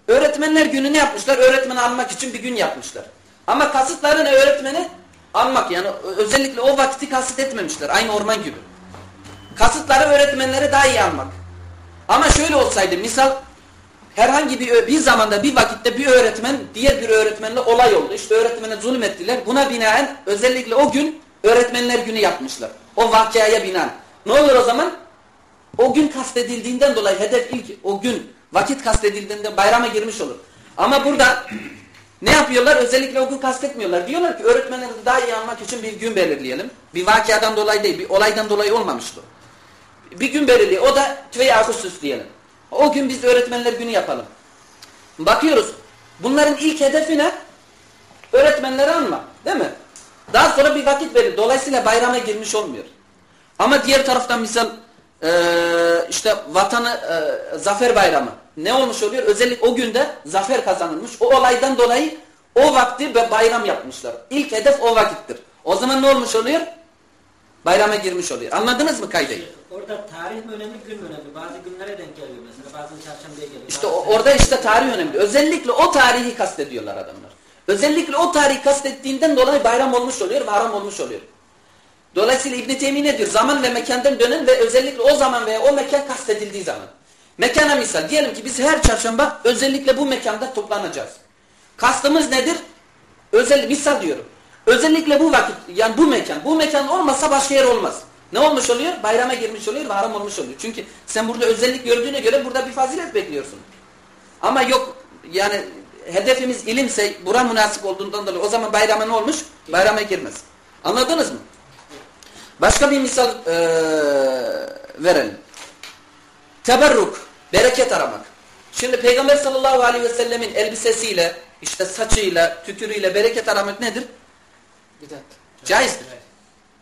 Öğretmenler günü ne yapmışlar? Öğretmeni almak için bir gün yapmışlar. Ama kasıtları ne öğretmeni? Almak. Yani özellikle o vakti kasıt etmemişler. Aynı orman gibi. Kasıtları öğretmenleri daha iyi almak. Ama şöyle olsaydı misal herhangi bir bir zamanda bir vakitte bir öğretmen diğer bir öğretmenle olay oldu. İşte öğretmene zulüm ettiler. Buna binaen özellikle o gün öğretmenler günü yapmışlar. O vakaya binaen. Ne olur o zaman? O gün kastedildiğinden dolayı hedef ilk o gün vakit kastedildiğinde bayrama girmiş olur. Ama burada ne yapıyorlar? Özellikle o gün kastetmiyorlar. Diyorlar ki öğretmenleri daha iyi anmak için bir gün belirleyelim. Bir vakiadan dolayı değil, bir olaydan dolayı olmamıştı. Bir gün belirleyelim. O da tüve Ağustos diyelim. O gün biz öğretmenler günü yapalım. Bakıyoruz. Bunların ilk hedefi ne? Öğretmenleri anma. Değil mi? Daha sonra bir vakit verir. Dolayısıyla bayrama girmiş olmuyor. Ama diğer taraftan misal e, işte vatanı e, zafer bayramı. Ne olmuş oluyor? Özellikle o günde zafer kazanılmış. O olaydan dolayı o vakti ve bayram yapmışlar. İlk hedef o vakittir. O zaman ne olmuş oluyor? Bayrama girmiş oluyor. Anladınız mı kaydeyi? Orada tarih mi önemli, gün mü önemli? Bazı günlere denk geliyor mesela. Bazen çarşambaya geliyor. İşte o, orada işte tarih önemli. Özellikle o tarihi kastediyorlar adamlar. Özellikle o tarihi kastettiğinden dolayı bayram olmuş oluyor ve haram olmuş oluyor. Dolayısıyla İbn-i Teymi nedir? Zaman ve mekandan dönen ve özellikle o zaman veya o mekan kastedildiği zaman. Mekana misal. Diyelim ki biz her çarşamba özellikle bu mekanda toplanacağız. Kastımız nedir? özel misal diyorum. Özellikle bu vakit yani bu mekan. Bu mekan olmasa başka yer olmaz. Ne olmuş oluyor? Bayrama girmiş oluyor ve haram olmuş oluyor. Çünkü sen burada özellik gördüğüne göre burada bir fazilet bekliyorsun. Ama yok yani hedefimiz ilimse bura münasip olduğundan dolayı o zaman bayrama ne olmuş? Bayrama girmez. Anladınız mı? Başka bir misal ee, verelim. Teberruk, bereket aramak. Şimdi Peygamber sallallahu aleyhi ve sellemin elbisesiyle, işte saçıyla, tükürüyle bereket aramak nedir? Bidat. Caizdir.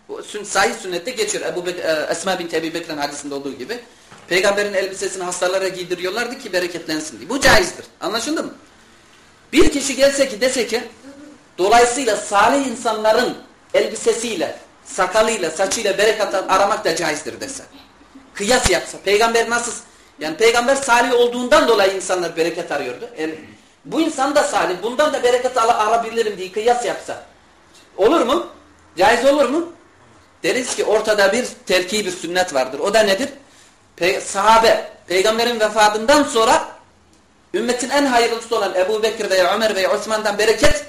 Bu sün, sahih sünnette geçiyor. Ebu Bek e, Esma bin Ebi Bekir'in hadisinde olduğu gibi. Peygamberin elbisesini hastalara giydiriyorlardı ki bereketlensin diye. Bu caizdir. Anlaşıldı mı? Bir kişi gelse ki dese ki dolayısıyla salih insanların elbisesiyle, sakalıyla, saçıyla bereket aramak da caizdir dese. Kıyas yapsa. Peygamber nasıl? Yani peygamber salih olduğundan dolayı insanlar bereket arıyordu. Yani bu insan da salih. Bundan da bereket al arabilirim diye kıyas yapsa. Olur mu? Caiz olur mu? Deriz ki ortada bir terki bir sünnet vardır. O da nedir? Pe sahabe, peygamberin vefatından sonra ümmetin en hayırlısı olan Ebu Bekir veya Ömer veya Osman'dan bereket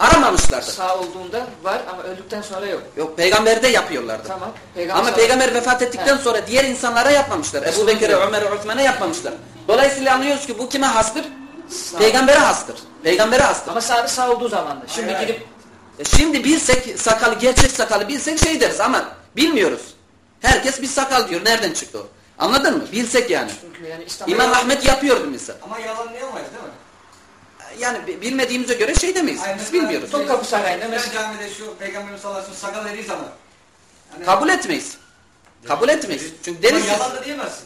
aramamışlardır. Sağ olduğunda var ama öldükten sonra yok. Yok peygamberde yapıyorlardı. Tamam. Peygamber Ama peygamber vefat ettikten sonra diğer insanlara yapmamışlar. Ebu Bekir'e, Ömer'e, Osman'a yapmamışlar. Dolayısıyla anlıyoruz ki bu kime hastır? Sağ- Peygambere hastır. Peygambere hastır. Ama sahabe sağ olduğu zaman da. Şimdi Hayır, gidip E Şimdi bilsek sakalı, gerçek sakalı bilsek şey deriz ama bilmiyoruz. Herkes bir sakal diyor. Nereden çıktı o? Anladın mı? Bilsek yani. çünkü yani İslam İmam Ahmet yapıyordu misal. Ama yalanlayamayız değil mi? Yani bi- bilmediğimize göre şey demeyiz. Hayır, Biz mesela- bilmiyoruz. Topkapı Sarayı'nda Mesela mesela camide şu Peygamberimiz sallallahu aleyhi ve sellem sakal dediği zaman. Yani, Kabul etmeyiz. Kabul etmeyiz. Çünkü Ama deriz yalan da diyemezsin.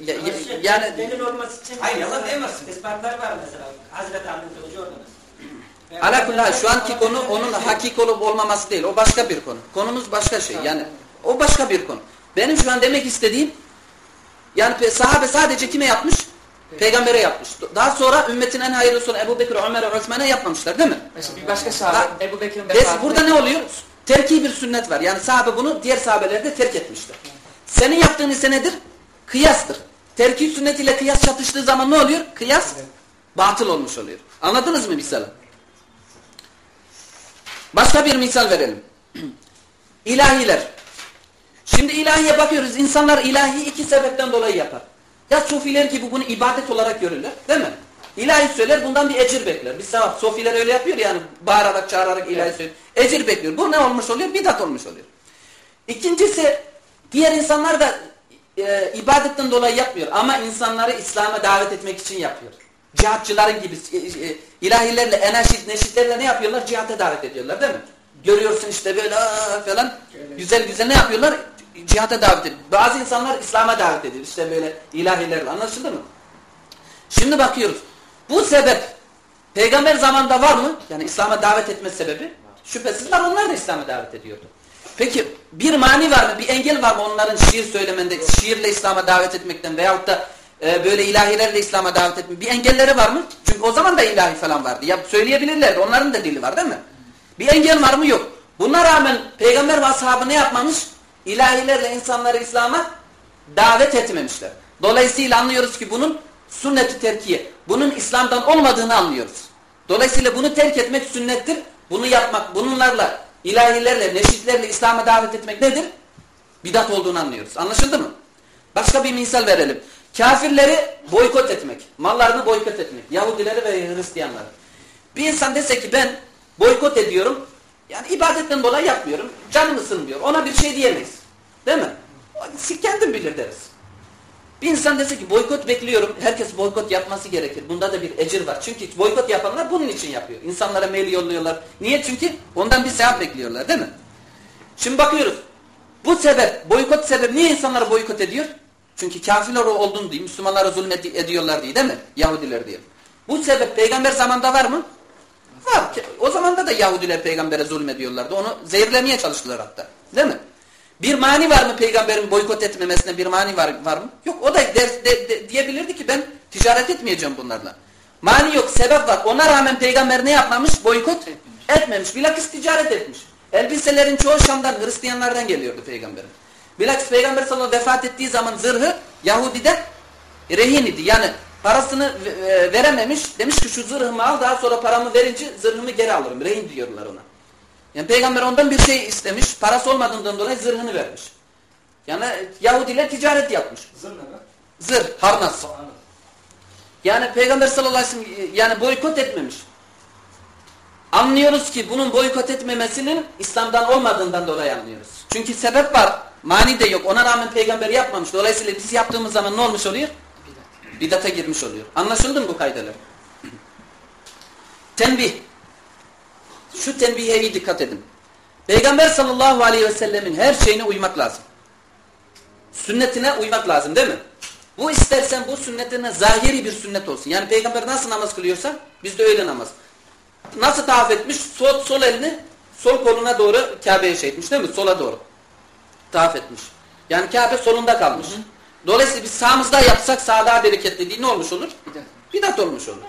ya- ya- Şey, yani delil olması için Hayır, yalan mesela diyemezsin. ispatlar var mesela. Hazreti Ali'nin kılıcı orada mesela. Ala kulli hal, şu anki konu onun hakik olup olmaması değil. O başka bir konu. Konumuz başka şey. Yani o başka bir konu. Benim şu an demek istediğim yani sahabe sadece kime yapmış? Peygambere yapmış. Daha sonra ümmetin en hayırlısı olan Ebu Bekir, Ömer, Osman'a yapmamışlar değil mi? mesela bir başka Ha, sahabe Ebu Bekir'in vefatı. burada ne oluyor? Terki bir sünnet var. Yani sahabe bunu diğer sahabeler de terk etmişler. Senin yaptığın ise nedir? Kıyastır. Terki sünnet ile kıyas çatıştığı zaman ne oluyor? Kıyas batıl olmuş oluyor. Anladınız mı misalı? Başka bir misal verelim. İlahiler. Şimdi ilahiye bakıyoruz. İnsanlar ilahi iki sebepten dolayı yapar. Ya sufiler gibi bunu ibadet olarak görürler. Değil mi? İlahi söyler bundan bir ecir bekler. Bir sevap. Sofiler öyle yapıyor yani bağırarak çağırarak ilahi söylüyor. Ecir bekliyor. Bu ne olmuş oluyor? Bidat olmuş oluyor. İkincisi diğer insanlar da e, ibadetten dolayı yapmıyor. Ama insanları İslam'a davet etmek için yapıyor. Cihatçıların gibi e, e, ilahilerle, enaşit, neşitlerle ne yapıyorlar? Cihata davet ediyorlar değil mi? Görüyorsun işte böyle falan güzel güzel ne yapıyorlar? Cihata davet ediyor. Bazı insanlar İslam'a davet ediyor. İşte böyle ilahilerle anlaşıldı mı? Şimdi bakıyoruz. Bu sebep peygamber zamanında var mı? Yani İslam'a davet etme sebebi. Şüphesiz var. Onlar da İslam'a davet ediyordu. Peki bir mani var mı? Bir engel var mı onların şiir söylemende, şiirle İslam'a davet etmekten veyahut da e, böyle ilahilerle İslam'a davet etmek? Bir engelleri var mı? Çünkü o zaman da ilahi falan vardı. Ya söyleyebilirlerdi. Onların da dili var değil mi? Bir engel var mı? Yok. Buna rağmen peygamber ve ashabı ne yapmamış? İlahilerle insanları İslam'a davet etmemişler. Dolayısıyla anlıyoruz ki bunun sünnet-i terkiye. Bunun İslam'dan olmadığını anlıyoruz. Dolayısıyla bunu terk etmek sünnettir. Bunu yapmak, bunlarla, ilahilerle, neşitlerle İslam'a davet etmek nedir? Bidat olduğunu anlıyoruz. Anlaşıldı mı? Başka bir misal verelim. Kafirleri boykot etmek. Mallarını boykot etmek. Yahudileri ve Hristiyanları. Bir insan dese ki ben boykot ediyorum. Yani ibadetten dolayı yapmıyorum. Canım ısınmıyor. Ona bir şey diyemeyiz. Değil mi? Kendim bilir deriz. Bir insan dese ki boykot bekliyorum. Herkes boykot yapması gerekir. Bunda da bir ecir var. Çünkü boykot yapanlar bunun için yapıyor. İnsanlara mail yolluyorlar. Niye? Çünkü ondan bir sevap bekliyorlar değil mi? Şimdi bakıyoruz. Bu sebep, boykot sebep niye insanlar boykot ediyor? Çünkü kafirler olduğunu diye, Müslümanlara zulüm ed- ediyorlar diye değil mi? Yahudiler diye. Bu sebep peygamber zamanında var mı? Var. O zamanda da Yahudiler peygambere zulüm ediyorlardı. Onu zehirlemeye çalıştılar hatta. Değil mi? Bir mani var mı peygamberin boykot etmemesine bir mani var, var mı? Yok o da der, de, de, diyebilirdi ki ben ticaret etmeyeceğim bunlarla. Mani yok sebep var. Ona rağmen peygamber ne yapmamış? Boykot etmemiş. Bilakis ticaret etmiş. Elbiselerin çoğu Şam'dan, Hristiyanlardan geliyordu peygamberin. Bilakis peygamber sallallahu aleyhi ve sellem vefat ettiği zaman zırhı Yahudi'de rehin idi. Yani Parasını e, verememiş. Demiş ki şu zırhımı al daha sonra paramı verince zırhımı geri alırım. Rehin diyorlar ona. Yani peygamber ondan bir şey istemiş. Parası olmadığından dolayı zırhını vermiş. Yani Yahudi ile ticaret yapmış. Zır ne be? Zırh, harnas. Yani peygamber sallallahu aleyhi ve sellem yani boykot etmemiş. Anlıyoruz ki bunun boykot etmemesinin İslam'dan olmadığından dolayı anlıyoruz. Çünkü sebep var. Mani de yok. Ona rağmen peygamber yapmamış. Dolayısıyla biz yaptığımız zaman ne olmuş oluyor? Bidata girmiş oluyor. Anlaşıldı mı bu kaydeler? Tenbih. Şu tenbihe iyi dikkat edin. Peygamber sallallahu aleyhi ve sellemin her şeyine uymak lazım. Sünnetine uymak lazım değil mi? Bu istersen bu sünnetine zahiri bir sünnet olsun. Yani peygamber nasıl namaz kılıyorsa biz de öyle namaz. Nasıl tavaf etmiş? Sol, sol elini sol koluna doğru Kabe'ye şey etmiş değil mi? Sola doğru. Tavaf etmiş. Yani Kabe solunda kalmış. Hı hı. Dolayısıyla biz sağımızda yapsak sağda bereketli değil ne olmuş olur? Bidat. Bidat olmuş olur.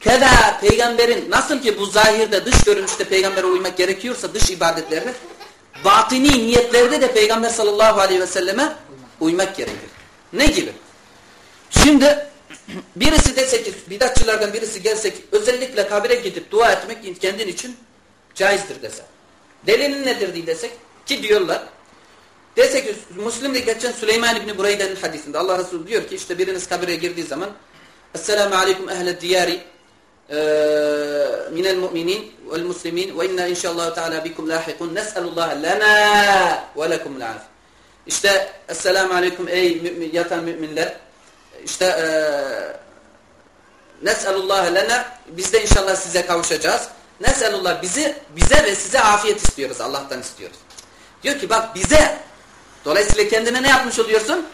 Keda peygamberin nasıl ki bu zahirde dış görünüşte peygambere uymak gerekiyorsa dış ibadetlerde batini niyetlerde de peygamber sallallahu aleyhi ve selleme uymak gerekir. Ne gibi? Şimdi birisi desek ki bidatçılardan birisi gelsek özellikle kabire gidip dua etmek kendin için caizdir dese. Delilin nedir diye desek ki diyorlar Dese ki Müslim'de geçen Süleyman İbni Bureyde'nin hadisinde Allah Resulü diyor ki işte biriniz kabire girdiği zaman Esselamu Aleyküm ehle diyari minel mu'minin vel muslimin ve inna inşallah teala bikum lahikun nes'elullah lana ve lekum la'af. İşte Esselamu Aleyküm ey mümin, yatan müminler işte e, nes'elullah lana biz de inşallah size kavuşacağız. Nes'elullah bizi bize ve size afiyet istiyoruz. Allah'tan istiyoruz. Diyor ki bak bize Dolayısıyla kendine ne yapmış oluyorsun?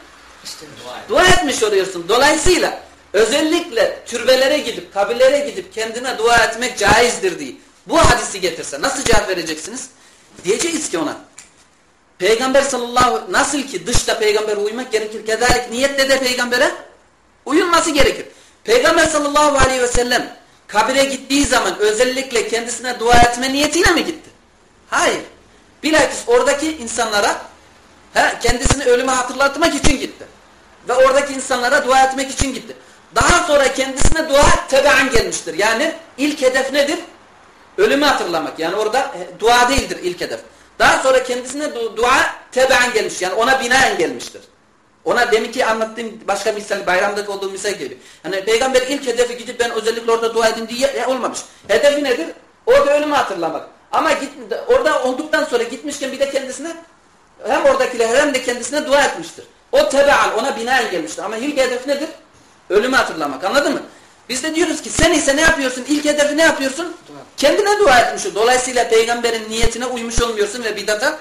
İşte dua, etmiş oluyorsun. Dolayısıyla özellikle türbelere gidip, kabirlere gidip kendine dua etmek caizdir diye. Bu hadisi getirse nasıl cevap vereceksiniz? Diyeceğiz ki ona. Peygamber sallallahu nasıl ki dışta peygambere uymak gerekir. Kedalik niyette de peygambere uyulması gerekir. Peygamber sallallahu aleyhi ve sellem kabire gittiği zaman özellikle kendisine dua etme niyetiyle mi gitti? Hayır. Bilakis oradaki insanlara He, kendisini ölüme hatırlatmak için gitti. Ve oradaki insanlara dua etmek için gitti. Daha sonra kendisine dua tebean gelmiştir. Yani ilk hedef nedir? Ölümü hatırlamak. Yani orada e, dua değildir ilk hedef. Daha sonra kendisine dua tebean gelmiş. Yani ona binaen gelmiştir. Ona deminki anlattığım başka misal, bayramdaki olduğum misal gibi. Yani peygamber ilk hedefi gidip ben özellikle orada dua edin diye e, olmamış. Hedefi nedir? Orada ölümü hatırlamak. Ama git, orada olduktan sonra gitmişken bir de kendisine hem oradakiler hem de kendisine dua etmiştir. O tebeal ona binaen gelmiştir. Ama ilk hedef nedir? Ölümü hatırlamak. Anladın mı? Biz de diyoruz ki sen ise ne yapıyorsun? İlk hedefi ne yapıyorsun? Dua. Kendine dua etmiş. Dolayısıyla peygamberin niyetine uymuş olmuyorsun ve bidata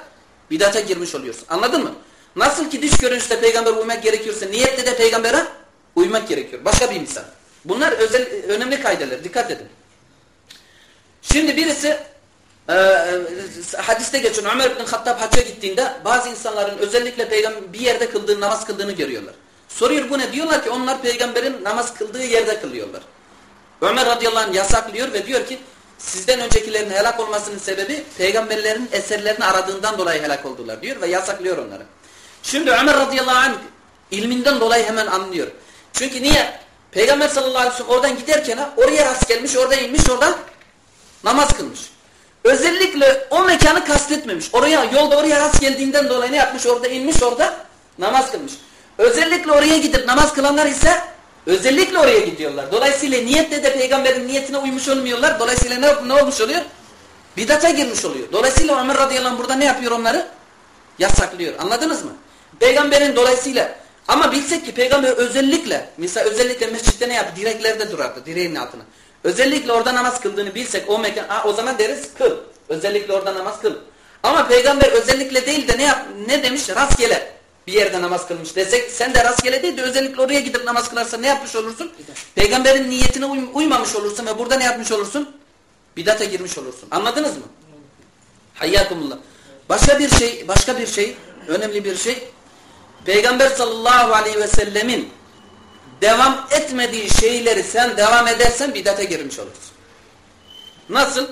bidata girmiş oluyorsun. Anladın mı? Nasıl ki dış görünüşte peygamber uymak gerekiyorsa niyette de peygambere uymak gerekiyor. Başka bir misal. Bunlar özel önemli kaydeler. Dikkat edin. Şimdi birisi ee, hadiste geçen Ömer bin Hattab hacca gittiğinde bazı insanların özellikle peygamber bir yerde kıldığı namaz kıldığını görüyorlar. Soruyor bu ne? Diyorlar ki onlar peygamberin namaz kıldığı yerde kılıyorlar. Ömer radıyallahu anh yasaklıyor ve diyor ki sizden öncekilerin helak olmasının sebebi peygamberlerin eserlerini aradığından dolayı helak oldular diyor ve yasaklıyor onları. Şimdi Ömer radıyallahu anh ilminden dolayı hemen anlıyor. Çünkü niye? Peygamber sallallahu aleyhi ve sellem oradan giderken oraya rast gelmiş, orada inmiş, orada namaz kılmış. Özellikle o mekanı kastetmemiş. Oraya yolda oraya rast geldiğinden dolayı ne yapmış? Orada inmiş orada namaz kılmış. Özellikle oraya gidip namaz kılanlar ise özellikle oraya gidiyorlar. Dolayısıyla niyette de peygamberin niyetine uymuş olmuyorlar. Dolayısıyla ne, ne olmuş oluyor? Bidata girmiş oluyor. Dolayısıyla Ömer radıyallahu anh burada ne yapıyor onları? Yasaklıyor. Anladınız mı? Peygamberin dolayısıyla ama bilsek ki peygamber özellikle mesela özellikle mescitte ne yaptı? Direklerde durardı. Direğin altına. Özellikle orada namaz kıldığını bilsek o mekan o zaman deriz kıl. Özellikle orada namaz kıl. Ama peygamber özellikle değil de ne yap ne demiş? Rastgele bir yerde namaz kılmış desek sen de rastgele değil de özellikle oraya gidip namaz kılarsa ne yapmış olursun? Peygamberin niyetine uy uymamış olursun ve burada ne yapmış olursun? Bidata girmiş olursun. Anladınız mı? Hayyakumullah. Başka bir şey, başka bir şey, önemli bir şey. Peygamber sallallahu aleyhi ve sellemin devam etmediği şeyleri sen devam edersen bidate girmiş olursun. Nasıl?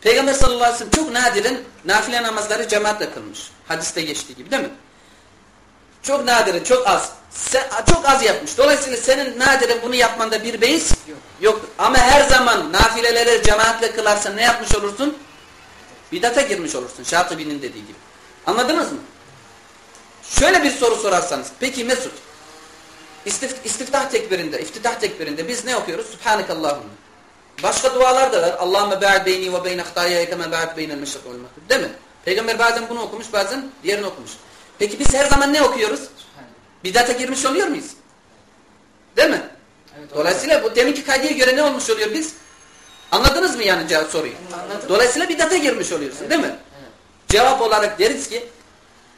Peygamber sallallahu aleyhi ve sellem çok nadiren nafile namazları cemaatle kılmış. Hadiste geçtiği gibi değil mi? Çok nadiren, çok az. sen, çok az yapmış. Dolayısıyla senin nadiren bunu yapmanda bir beis Yok. Ama her zaman nafileleri cemaatle kılarsan ne yapmış olursun? Bidata girmiş olursun. Şatibi'nin dediği gibi. Anladınız mı? Şöyle bir soru sorarsanız. Peki Mesut. İstif, istiftah tekbirinde, iftitah tekbirinde biz ne okuyoruz? Subhanakallahumma. Başka dualar da var. Allahümme ba'd beyni ve beyne htayyâye keme ba'd beynel meşrik vel mağrib. Değil mi? Peygamber bazen bunu okumuş, bazen diğerini okumuş. Peki biz her zaman ne okuyoruz? Bidata girmiş oluyor muyuz? Değil mi? Evet, Dolayısıyla bu deminki kaydeye göre ne olmuş oluyor biz? Anladınız mı yani cevap soruyu? Anladım. Dolayısıyla bidata girmiş oluyorsun değil mi? Evet. Cevap olarak deriz ki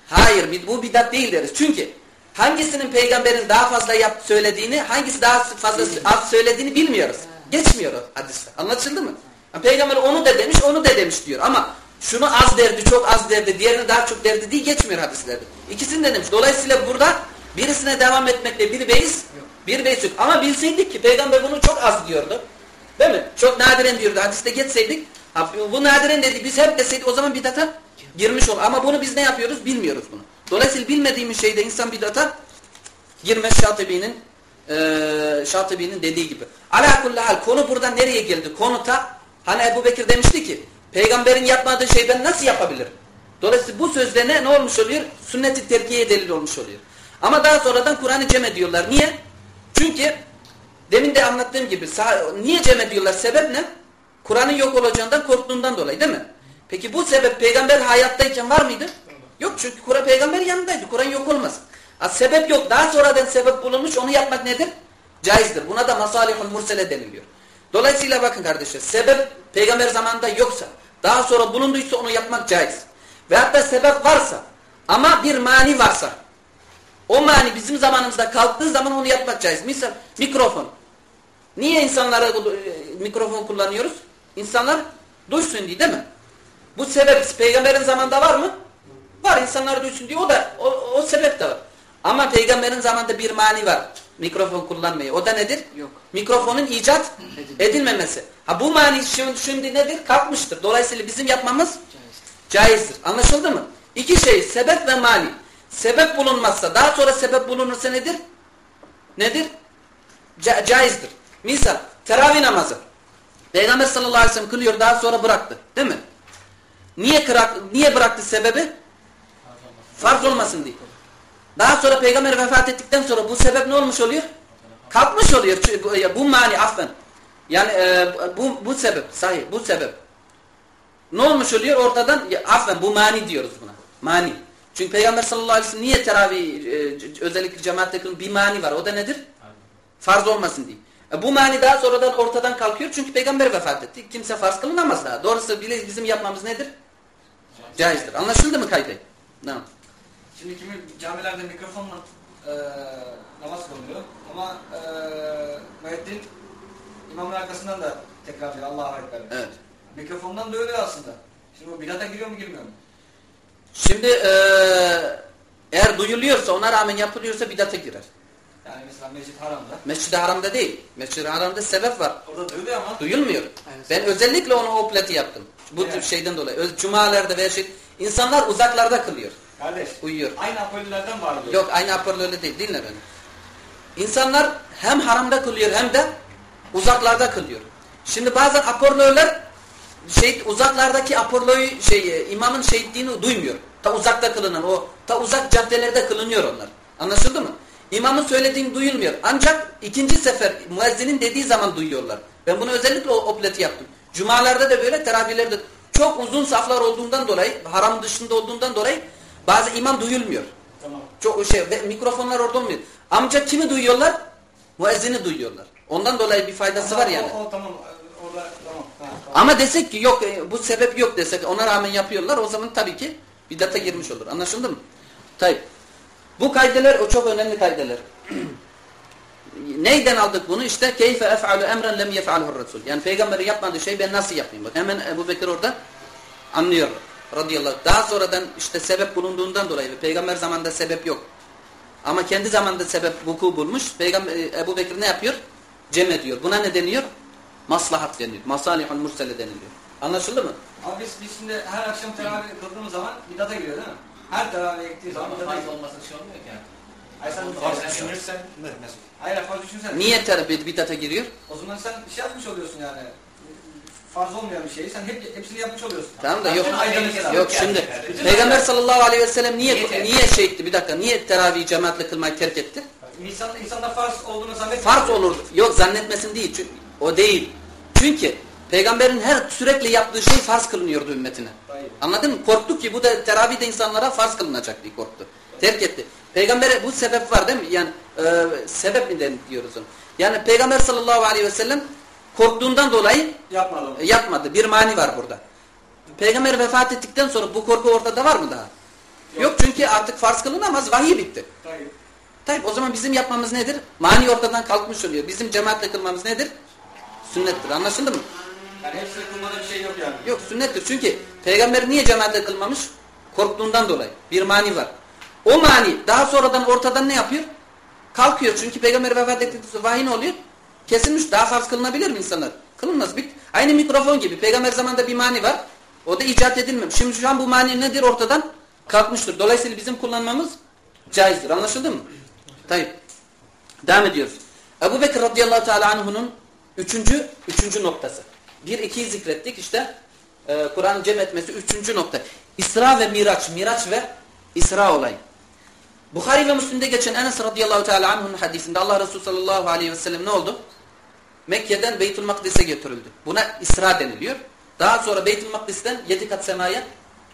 hayır bu bidat değil deriz. Çünkü hangisinin peygamberin daha fazla yap söylediğini, hangisi daha fazla az söylediğini bilmiyoruz. Geçmiyor o hadiste. Anlaşıldı mı? Yani peygamber onu da demiş, onu da demiş diyor. Ama şunu az derdi, çok az derdi, diğerini daha çok derdi diye geçmiyor hadislerde. İkisini de demiş. Dolayısıyla burada birisine devam etmekle bir beis, bir beis yok. Ama bilseydik ki peygamber bunu çok az diyordu. Değil mi? Çok nadiren diyordu. Hadiste geçseydik, bu nadiren dedi, biz hep deseydik o zaman bidata girmiş ol. Ama bunu biz ne yapıyoruz? Bilmiyoruz bunu. Dolayısıyla bilmediğimiz şeyde insan bidata girmez Şatibi'nin e, Şatibi'nin dediği gibi. Ala kulli hal konu buradan nereye geldi? Konu ta hani Ebu Bekir demişti ki peygamberin yapmadığı şeyi ben nasıl yapabilirim? Dolayısıyla bu sözde ne, ne olmuş oluyor? Sünnet-i terkiye delil olmuş oluyor. Ama daha sonradan Kur'an'ı cem ediyorlar. Niye? Çünkü demin de anlattığım gibi niye cem ediyorlar? Sebep ne? Kur'an'ın yok olacağından korktuğundan dolayı değil mi? Peki bu sebep peygamber hayattayken var mıydı? Yok çünkü Kur'an peygamber yanındaydı. Kur'an yok olmaz. Ha, sebep yok. Daha sonradan sebep bulunmuş. Onu yapmak nedir? Caizdir. Buna da masalihul mursele deniliyor. Dolayısıyla bakın kardeşler. Sebep peygamber zamanında yoksa daha sonra bulunduysa onu yapmak caiz. Ve hatta sebep varsa ama bir mani varsa o mani bizim zamanımızda kalktığı zaman onu yapmak caiz. Misal mikrofon. Niye insanlara e, mikrofon kullanıyoruz? İnsanlar duysun diye değil mi? Bu sebep peygamberin zamanında var mı? Var insanlar duysun diye o da o, o sebep de var. Ama peygamberin zamanında bir mani var. Mikrofon kullanmayı. O da nedir? Yok. Mikrofonun icat edilmemesi. Ha bu mani şimdi, şimdi nedir? Kalkmıştır. Dolayısıyla bizim yapmamız Caiz. caizdir. Anlaşıldı mı? İki şey sebep ve mani. Sebep bulunmazsa daha sonra sebep bulunursa nedir? Nedir? Ca caizdir. Misal teravih namazı. Peygamber sallallahu aleyhi ve sellem kılıyor daha sonra bıraktı. Değil mi? Niye, kırak, niye bıraktı sebebi? Farz olmasın diye. Daha sonra peygamber vefat ettikten sonra bu sebep ne olmuş oluyor? Kalkmış oluyor. Çünkü Bu, mani affen. Yani e, bu, bu sebep. Sahih. Bu sebep. Ne olmuş oluyor ortadan? Ya, affen bu mani diyoruz buna. Mani. Çünkü peygamber sallallahu aleyhi ve sellem niye teravih e, özellikle cemaatle kılın? Bir mani var. O da nedir? Farz olmasın diye. E, bu mani daha sonradan ortadan kalkıyor. Çünkü peygamber vefat etti. Kimse farz kılınamaz daha. Doğrusu bile bizim yapmamız nedir? Caizdir. Anlaşıldı mı kaydı? Tamam. Şimdi kimi camilerde mikrofonla e, namaz kılınıyor ama e, müeddin imamın arkasından da tekrar ediyor Allah'a Ekber. Evet. Mikrofondan da öyle aslında. Şimdi bu bidata giriyor mu girmiyor mu? Şimdi eee, eğer duyuluyorsa ona rağmen yapılıyorsa bidata girer. Yani mesela Mescid Haram'da. Mescid-i Haram'da değil. Mescid-i Haram'da sebep var. Orada duyuluyor ama Duyulmuyor. Evet. Ben özellikle onu o plati yaptım. Bu tür Evet. şeyden dolayı. Cumalarda veya şey. İnsanlar uzaklarda kılıyor. Kardeş Uyuyor. aynı apollilerden var diyor. Yok aynı aporlöyle değil. Dinle beni. İnsanlar hem haramda kılıyor hem de uzaklarda kılıyor. Şimdi bazen aporlörler şey uzaklardaki aporloyu şey imamın şehitliğini duymuyor. Ta uzakta kılınan o ta uzak caddelerde kılınıyor onlar. Anlaşıldı mı? İmamın söylediğini duyulmuyor. Ancak ikinci sefer müezzinin dediği zaman duyuyorlar. Ben bunu özellikle o, o plati yaptım. Cumalarda da böyle teravihlerde çok uzun saflar olduğundan dolayı haram dışında olduğundan dolayı bazı imam duyulmuyor. Tamam. Çok şey mikrofonlar orada olmuyor. Amca kimi duyuyorlar? Muezzini duyuyorlar. Ondan dolayı bir faydası var yani. O, o, tamam. Orada tamam. Ha, tamam. Ama desek ki yok e, bu sebep yok desek ona rağmen yapıyorlar o zaman tabii ki bidata girmiş olur. Anlaşıldı mı? Tayyip. Bu kaydeler o çok önemli kaydeler. Neyden aldık bunu? İşte keyfe ef'alu emren lem yef'alhu rasul. Yani peygamberin yapmadığı şey ben nasıl yapayım? Bak hemen Ebu Bekir orada anlıyor radıyallahu anh. Daha sonradan işte sebep bulunduğundan dolayı ve peygamber zamanında sebep yok. Ama kendi zamanında sebep vuku bulmuş. Peygamber Ebu Bekir ne yapıyor? Cem ediyor. Buna ne deniyor? Maslahat deniyor. Masalihul mursele deniliyor. Anlaşıldı mı? Ama biz, biz şimdi her akşam teravih kıldığımız zaman bidata giriyor değil mi? Her teravih gittiği zaman Ama bidata giriyor. olması şey olmuyor ki yani. Hayır sen Farz düşünürsen ne mesela? Hayır farz düşünsen. Niye terbiye bidata giriyor? O zaman sen şey yapmış oluyorsun yani. Farz olmayan bir şeyi sen hep, hepsini yapmış oluyorsun. Tamam da yok. Yok şimdi. Peygamber sallallahu aleyhi ve sellem niye Niye niye şey etti? Bir dakika. Niye teravih cemaatle kılmayı terk etti? İnsan, insanlar farz olduğunu zannetmiyor. Farz olur. Yok zannetmesin değil. Çünkü, o değil. Çünkü peygamberin her sürekli yaptığı şey farz kılınıyordu ümmetine. Hayır. Anladın mı? Korktu ki bu da teravihde insanlara farz kılınacak diye korktu. Terk etti. Peygambere bu sebep var değil mi? Yani e, sebep mi diyoruz onu? Yani peygamber sallallahu aleyhi ve sellem korktuğundan dolayı Yapmadım. e, yapmadı. Bir mani var burada. Peygamber vefat ettikten sonra bu korku ortada var mı daha? Yok, çünkü artık farz kılınamaz. Vahiy bitti. Hayır. Tayyip o zaman bizim yapmamız nedir? Mani ortadan kalkmış oluyor. Bizim cemaatle kılmamız nedir? Sünnettir. Anlaşıldı mı? Yani hepsine kılmada bir şey yok yani. Yok sünnettir. Çünkü peygamber niye cemaatle kılmamış? Korktuğundan dolayı. Bir mani var. O mani daha sonradan ortadan ne yapıyor? Kalkıyor. Çünkü peygamber vefat ettikten sonra vahiy ne oluyor? Kesilmiş. Daha farz kılınabilir mi insanlar? Kılınmaz. Bit. Aynı mikrofon gibi. Peygamber zamanında bir mani var. O da icat edilmemiş. Şimdi şu an bu mani nedir? Ortadan kalkmıştır. Dolayısıyla bizim kullanmamız caizdir. Anlaşıldı mı? Tayyip. Devam ediyoruz. Ebu Bekir radıyallahu teala anhu'nun üçüncü, üçüncü noktası. Bir ikiyi zikrettik işte e, Kur'an cem etmesi üçüncü nokta. İsra ve Miraç. Miraç ve İsra olayı. Bukhari ve Müslim'de geçen Enes radıyallahu teala anhu'nun hadisinde Allah Resulü sallallahu aleyhi ve sellem ne oldu? Mekke'den Beytül Makdis'e götürüldü. Buna İsra deniliyor. Daha sonra Beytül Makdis'ten yedi kat semaya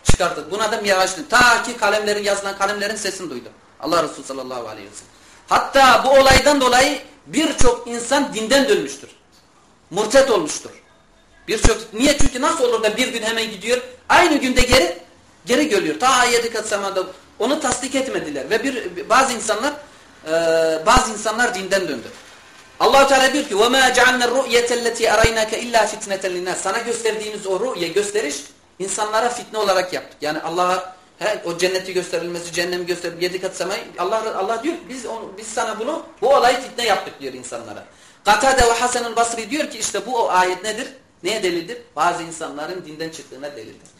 çıkartıldı. Buna da Miraç deniliyor. Ta ki kalemlerin yazılan kalemlerin sesini duydu. Allah Resulü sallallahu aleyhi ve sellem. Hatta bu olaydan dolayı birçok insan dinden dönmüştür. Murtet olmuştur. Birçok niye? Çünkü nasıl olur da bir gün hemen gidiyor, aynı günde geri geri geliyor. Ta yedi kat semada onu tasdik etmediler ve bir bazı insanlar e, bazı insanlar dinden döndü. Allah Teala diyor ki: "Ve ma cealna ru'yete alleti araynaka illa fitneten linnas." Sana gösterdiğimiz o ru'ye gösteriş insanlara fitne olarak yaptık. Yani Allah'a he, o cenneti gösterilmesi, cehennemi gösterilmesi, yedi kat semayı Allah Allah diyor biz onu, biz sana bunu bu olayı fitne yaptık diyor insanlara. Katade ve Hasan Basri diyor ki işte bu o ayet nedir? Neye delildir? Bazı insanların dinden çıktığına delildir.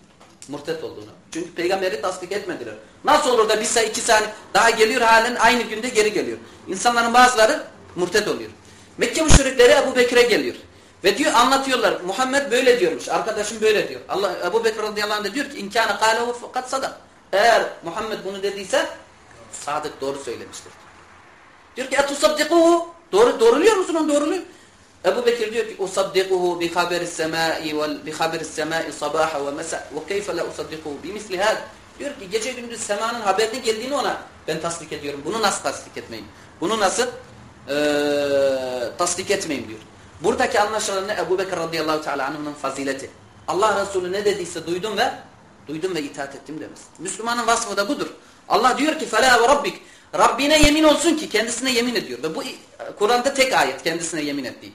Murtet olduğunu. Çünkü peygamberi tasdik etmediler. Nasıl olur da bir say iki saniye daha geliyor halen aynı günde geri geliyor. İnsanların bazıları murtet oluyor. Mekke müşrikleri Ebu Bekir'e geliyor. Ve diyor anlatıyorlar. Muhammed böyle diyormuş. Arkadaşım böyle diyor. Allah Ebu Bekir radıyallahu anh da diyor ki inkâne kâlehu fakat sadak. Eğer Muhammed bunu dediyse sadık doğru söylemiştir. Diyor ki etusaddikuhu doğru doğruluyor musun onu doğruluyor. Ebu Bekir diyor ki usaddikuhu bi haberis semai vel bi haberis semai sabaha ve mesa ve keyfe la usaddikuhu bi misli had. Diyor ki gece gündüz semanın haberinin geldiğini ona ben tasdik ediyorum. Bunu nasıl tasdik etmeyim? Bunu nasıl ee, tasdik etmeyim diyor. Buradaki anlaşılan ne? Ebu Bekir radıyallahu teala anh'ın fazileti. Allah Resulü ne dediyse duydum ve duydum ve itaat ettim demesi. Müslümanın vasfı da budur. Allah diyor ki fela ve rabbik Rabbine yemin olsun ki kendisine yemin ediyor. Ve bu Kur'an'da tek ayet kendisine yemin ettiği.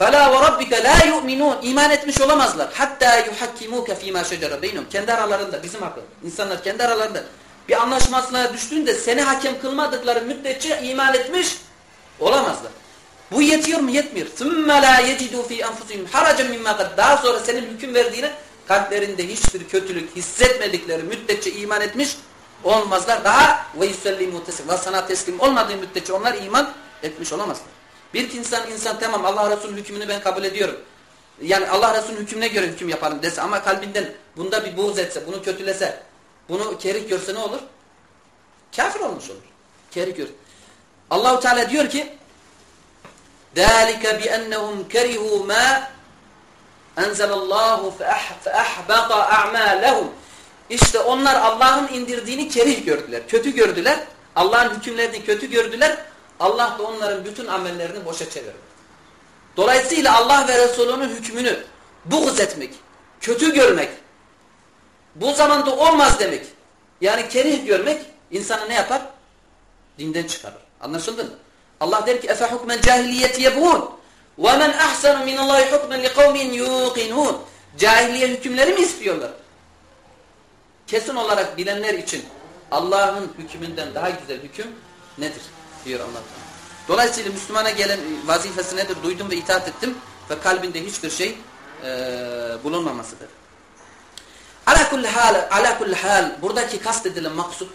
فَلَا وَرَبِّكَ لَا يُؤْمِنُونَ İman etmiş olamazlar. Hatta يُحَكِّمُوكَ ف۪ي مَا شَجَرَ بَيْنُمْ Kendi aralarında, bizim hakkı, insanlar kendi aralarında bir anlaşmasına düştüğünde seni hakem kılmadıkları müddetçe iman etmiş olamazlar. Bu yetiyor mu? Yetmiyor. ثُمَّ لَا يَجِدُوا ف۪ي أَنْفُسِهِمْ حَرَجًا مِمَّا قَدْ Daha sonra senin hüküm verdiğine kalplerinde hiçbir kötülük hissetmedikleri müddetçe iman etmiş olmazlar. Daha ve yusellimu teslim. Ve sana teslim olmadığı müddetçe onlar iman etmiş olamazlar. Bir insan insan tamam Allah Resulü'nün hükmünü ben kabul ediyorum. Yani Allah Resulü'nün hükmüne göre hüküm yaparım dese ama kalbinden bunda bir buğz etse, bunu kötülese, bunu kerih görse ne olur? Kafir olmuş olur. Kerih gör. Allahu Teala diyor ki: "Dalika bi ennehum kerihu ma enzelallahu feahbata a'malehum." İşte onlar Allah'ın indirdiğini kerih gördüler, kötü gördüler. Allah'ın hükümlerini kötü gördüler. Allah da onların bütün amellerini boşa çevirdi. Dolayısıyla Allah ve Resulünün hükmünü buğz etmek, kötü görmek, bu zamanda olmaz demek. Yani kerih görmek insanı ne yapar? Dinden çıkarır. Anlaşıldı mı? Allah der ki efe hukmen cahiliyeti yebun ve men ahsanu minallahi hukmen li kavmin yuqinun. Cahiliye hükümleri mi istiyorlar? Kesin olarak bilenler için Allah'ın hükmünden daha güzel hüküm nedir? Diyor Allah. Dolayısıyla Müslümana gelen vazifesi nedir? Duydum ve itaat ettim ve kalbinde hiçbir şey e, bulunmamasıdır. Ala kulli hal, ala kulli hal buradaki kastedilen maksut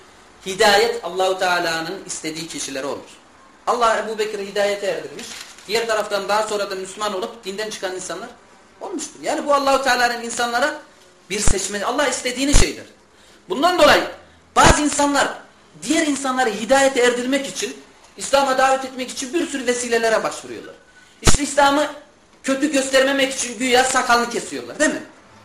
hidayet Allahu Teala'nın istediği kişilere olur. Allah Ebu Bekir'i hidayete erdirmiş. Diğer taraftan daha sonra da Müslüman olup dinden çıkan insanlar olmuştur. Yani bu Allahu Teala'nın insanlara bir seçme Allah istediğini şeydir. Bundan dolayı bazı insanlar diğer insanları hidayete erdirmek için İslam'a davet etmek için bir sürü vesilelere başvuruyorlar. İşte İslam'ı kötü göstermemek için güya sakalını kesiyorlar değil mi?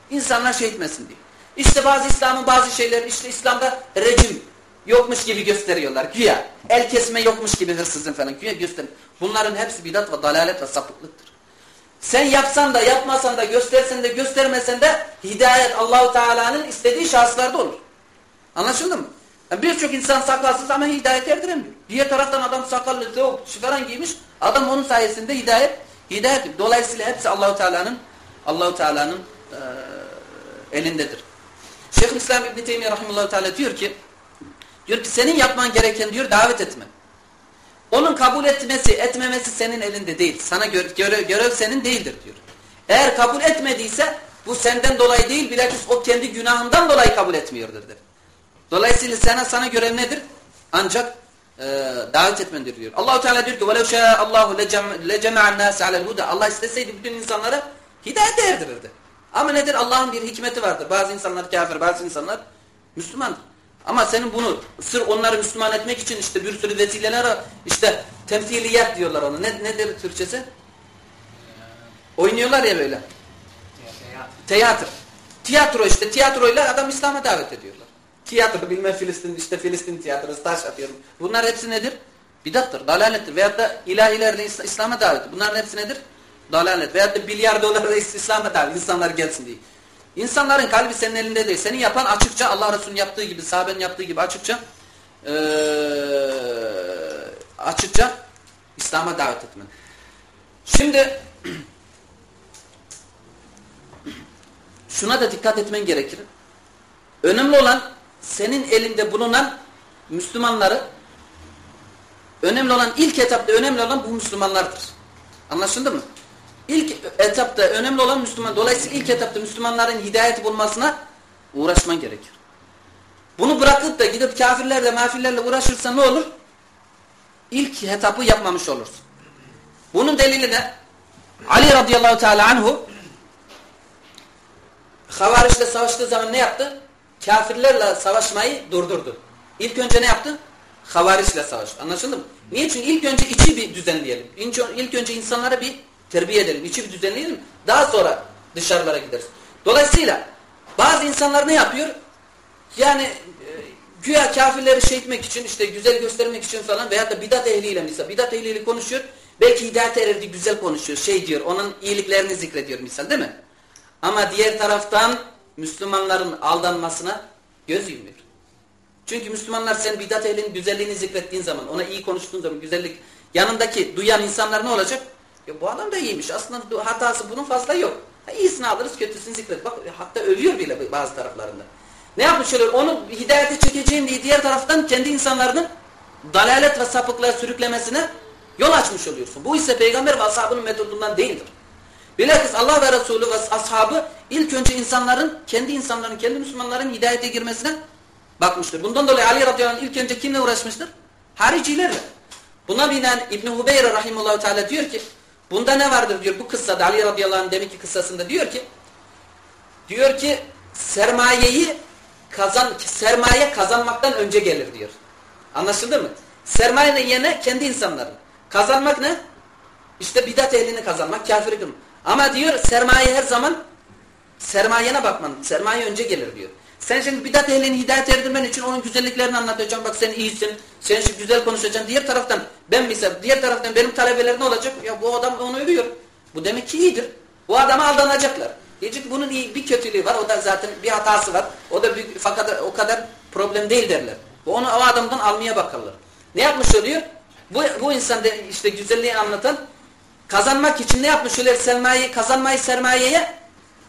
İnsanlar şey etmesin diye. İşte bazı İslam'ın bazı şeyleri işte İslam'da rejim yokmuş gibi gösteriyorlar güya. El kesme yokmuş gibi hırsızın falan güya göster. Bunların hepsi bidat ve dalalet ve sapıklıktır. Sen yapsan da yapmasan da göstersen de göstermesen de hidayet Allahu Teala'nın istediği şahıslarda olur. Anlaşıldı mı? Yani Birçok insan sakalsız ama hidayet erdiremiyor. Diğer taraftan adam sakallı, yok, şifaran giymiş. Adam onun sayesinde hidayet hidayet. Dolayısıyla hepsi Allahu Teala'nın Allahu Teala'nın e, elindedir. Şeyhülislam İbn Teymiyye rahimehullah teala diyor ki diyor ki senin yapman gereken diyor davet etme. Onun kabul etmesi, etmemesi senin elinde değil. Sana göre, görev, görev senin değildir diyor. Eğer kabul etmediyse bu senden dolayı değil bilakis o kendi günahından dolayı kabul etmiyordur der. Dolayısıyla sana sana görev nedir? Ancak e, davet etmendir diyor. Allahu Teala diyor ki "Velev şaa Allahu lecema'an nas alel huda." Allah isteseydi bütün insanlara hidayete erdirirdi. Ama nedir? Allah'ın bir hikmeti vardır. Bazı insanlar kafir, bazı insanlar Müslümandır. Ama senin bunu sır onları Müslüman etmek için işte bir sürü vesileler işte temsiliyat diyorlar onu. Ne, nedir Türkçesi? Oynuyorlar ya böyle. Tiyatro. Tiyatro işte tiyatroyla adam İslam'a davet ediyorlar. Tiyatro bilmem Filistin işte Filistin tiyatrosu taş atıyorum. Bunlar hepsi nedir? Bidattır, dalalettir. Veyahut da ilahilerle İslam'a davet. Bunların hepsi nedir? Dalalet. Veyahut da bilyardolarla İslam'a davet. İnsanlar gelsin diye. İnsanların kalbi senin elinde değil. Seni yapan açıkça Allah Resulü'nün yaptığı gibi, sahabenin yaptığı gibi açıkça ee, açıkça İslam'a davet etmen. Şimdi şuna da dikkat etmen gerekir. Önemli olan senin elinde bulunan Müslümanları önemli olan ilk etapta önemli olan bu Müslümanlardır. Anlaşıldı mı? İlk etapta önemli olan Müslüman. Dolayısıyla ilk etapta Müslümanların hidayet bulmasına uğraşman gerekir. Bunu bırakıp da gidip kafirlerle mafillerle uğraşırsan ne olur? İlk etapı yapmamış olursun. Bunun delili ne? Ali radıyallahu teala anhu Havarişle savaştığı zaman ne yaptı? Kafirlerle savaşmayı durdurdu. İlk önce ne yaptı? Havarişle savaştı. Anlaşıldı mı? Niçin? İlk önce içi bir düzenleyelim. İlk önce insanlara bir terbiye edelim, içi bir düzenleyelim. Daha sonra dışarılara gideriz. Dolayısıyla bazı insanlar ne yapıyor? Yani e, güya kafirleri şey etmek için, işte güzel göstermek için falan veyahut da bidat ehliyle misal, bidat ehliyle konuşuyor. Belki hidayet erdi güzel konuşuyor, şey diyor, onun iyiliklerini zikrediyor misal değil mi? Ama diğer taraftan Müslümanların aldanmasına göz yumuyor. Çünkü Müslümanlar sen bidat ehlinin güzelliğini zikrettiğin zaman, ona iyi konuştuğun zaman güzellik, yanındaki duyan insanlar ne olacak? Ya bu adam da iyiymiş. Aslında hatası bunun fazla yok. Ha, iyisini alırız, kötüsünü zikret. Bak hatta övüyor bile bazı taraflarında. Ne yapmış oluyor? Onu hidayete çekeceğim diye diğer taraftan kendi insanların dalalet ve sapıklığa sürüklemesine yol açmış oluyorsun. Bu ise peygamber ve ashabının metodundan değildir. Bilakis Allah ve Resulü ve ashabı ilk önce insanların, kendi insanların, kendi Müslümanların hidayete girmesine bakmıştır. Bundan dolayı Ali radıyallahu anh ilk önce kimle uğraşmıştır? Haricilerle. Buna binen İbn-i Hubeyre rahimullahu teala diyor ki Bunda ne vardır diyor bu kıssada Ali radıyallahu anh demek ki kıssasında diyor ki diyor ki sermayeyi kazan sermaye kazanmaktan önce gelir diyor. Anlaşıldı mı? Sermayenin yerine kendi insanların. Kazanmak ne? İşte bidat ehlini kazanmak, kafiri kılmak. Ama diyor sermaye her zaman sermayene bakman. Sermaye önce gelir diyor. Sen şimdi bidat ehlini hidayet erdirmen için onun güzelliklerini anlatacağım. Bak sen iyisin. Sen şimdi güzel konuşacaksın. Diğer taraftan ben misal diğer taraftan benim talebelerim ne olacak? Ya bu adam onu övüyor. Bu demek ki iyidir. Bu adama aldanacaklar. Diyecek bunun iyi bir kötülüğü var. O da zaten bir hatası var. O da bir, fakat o kadar problem değil derler. Onu o adamdan almaya bakarlar. Ne yapmış oluyor? Bu, bu insan işte güzelliği anlatan kazanmak için ne yapmış oluyor? Sermayeyi, kazanmayı sermayeye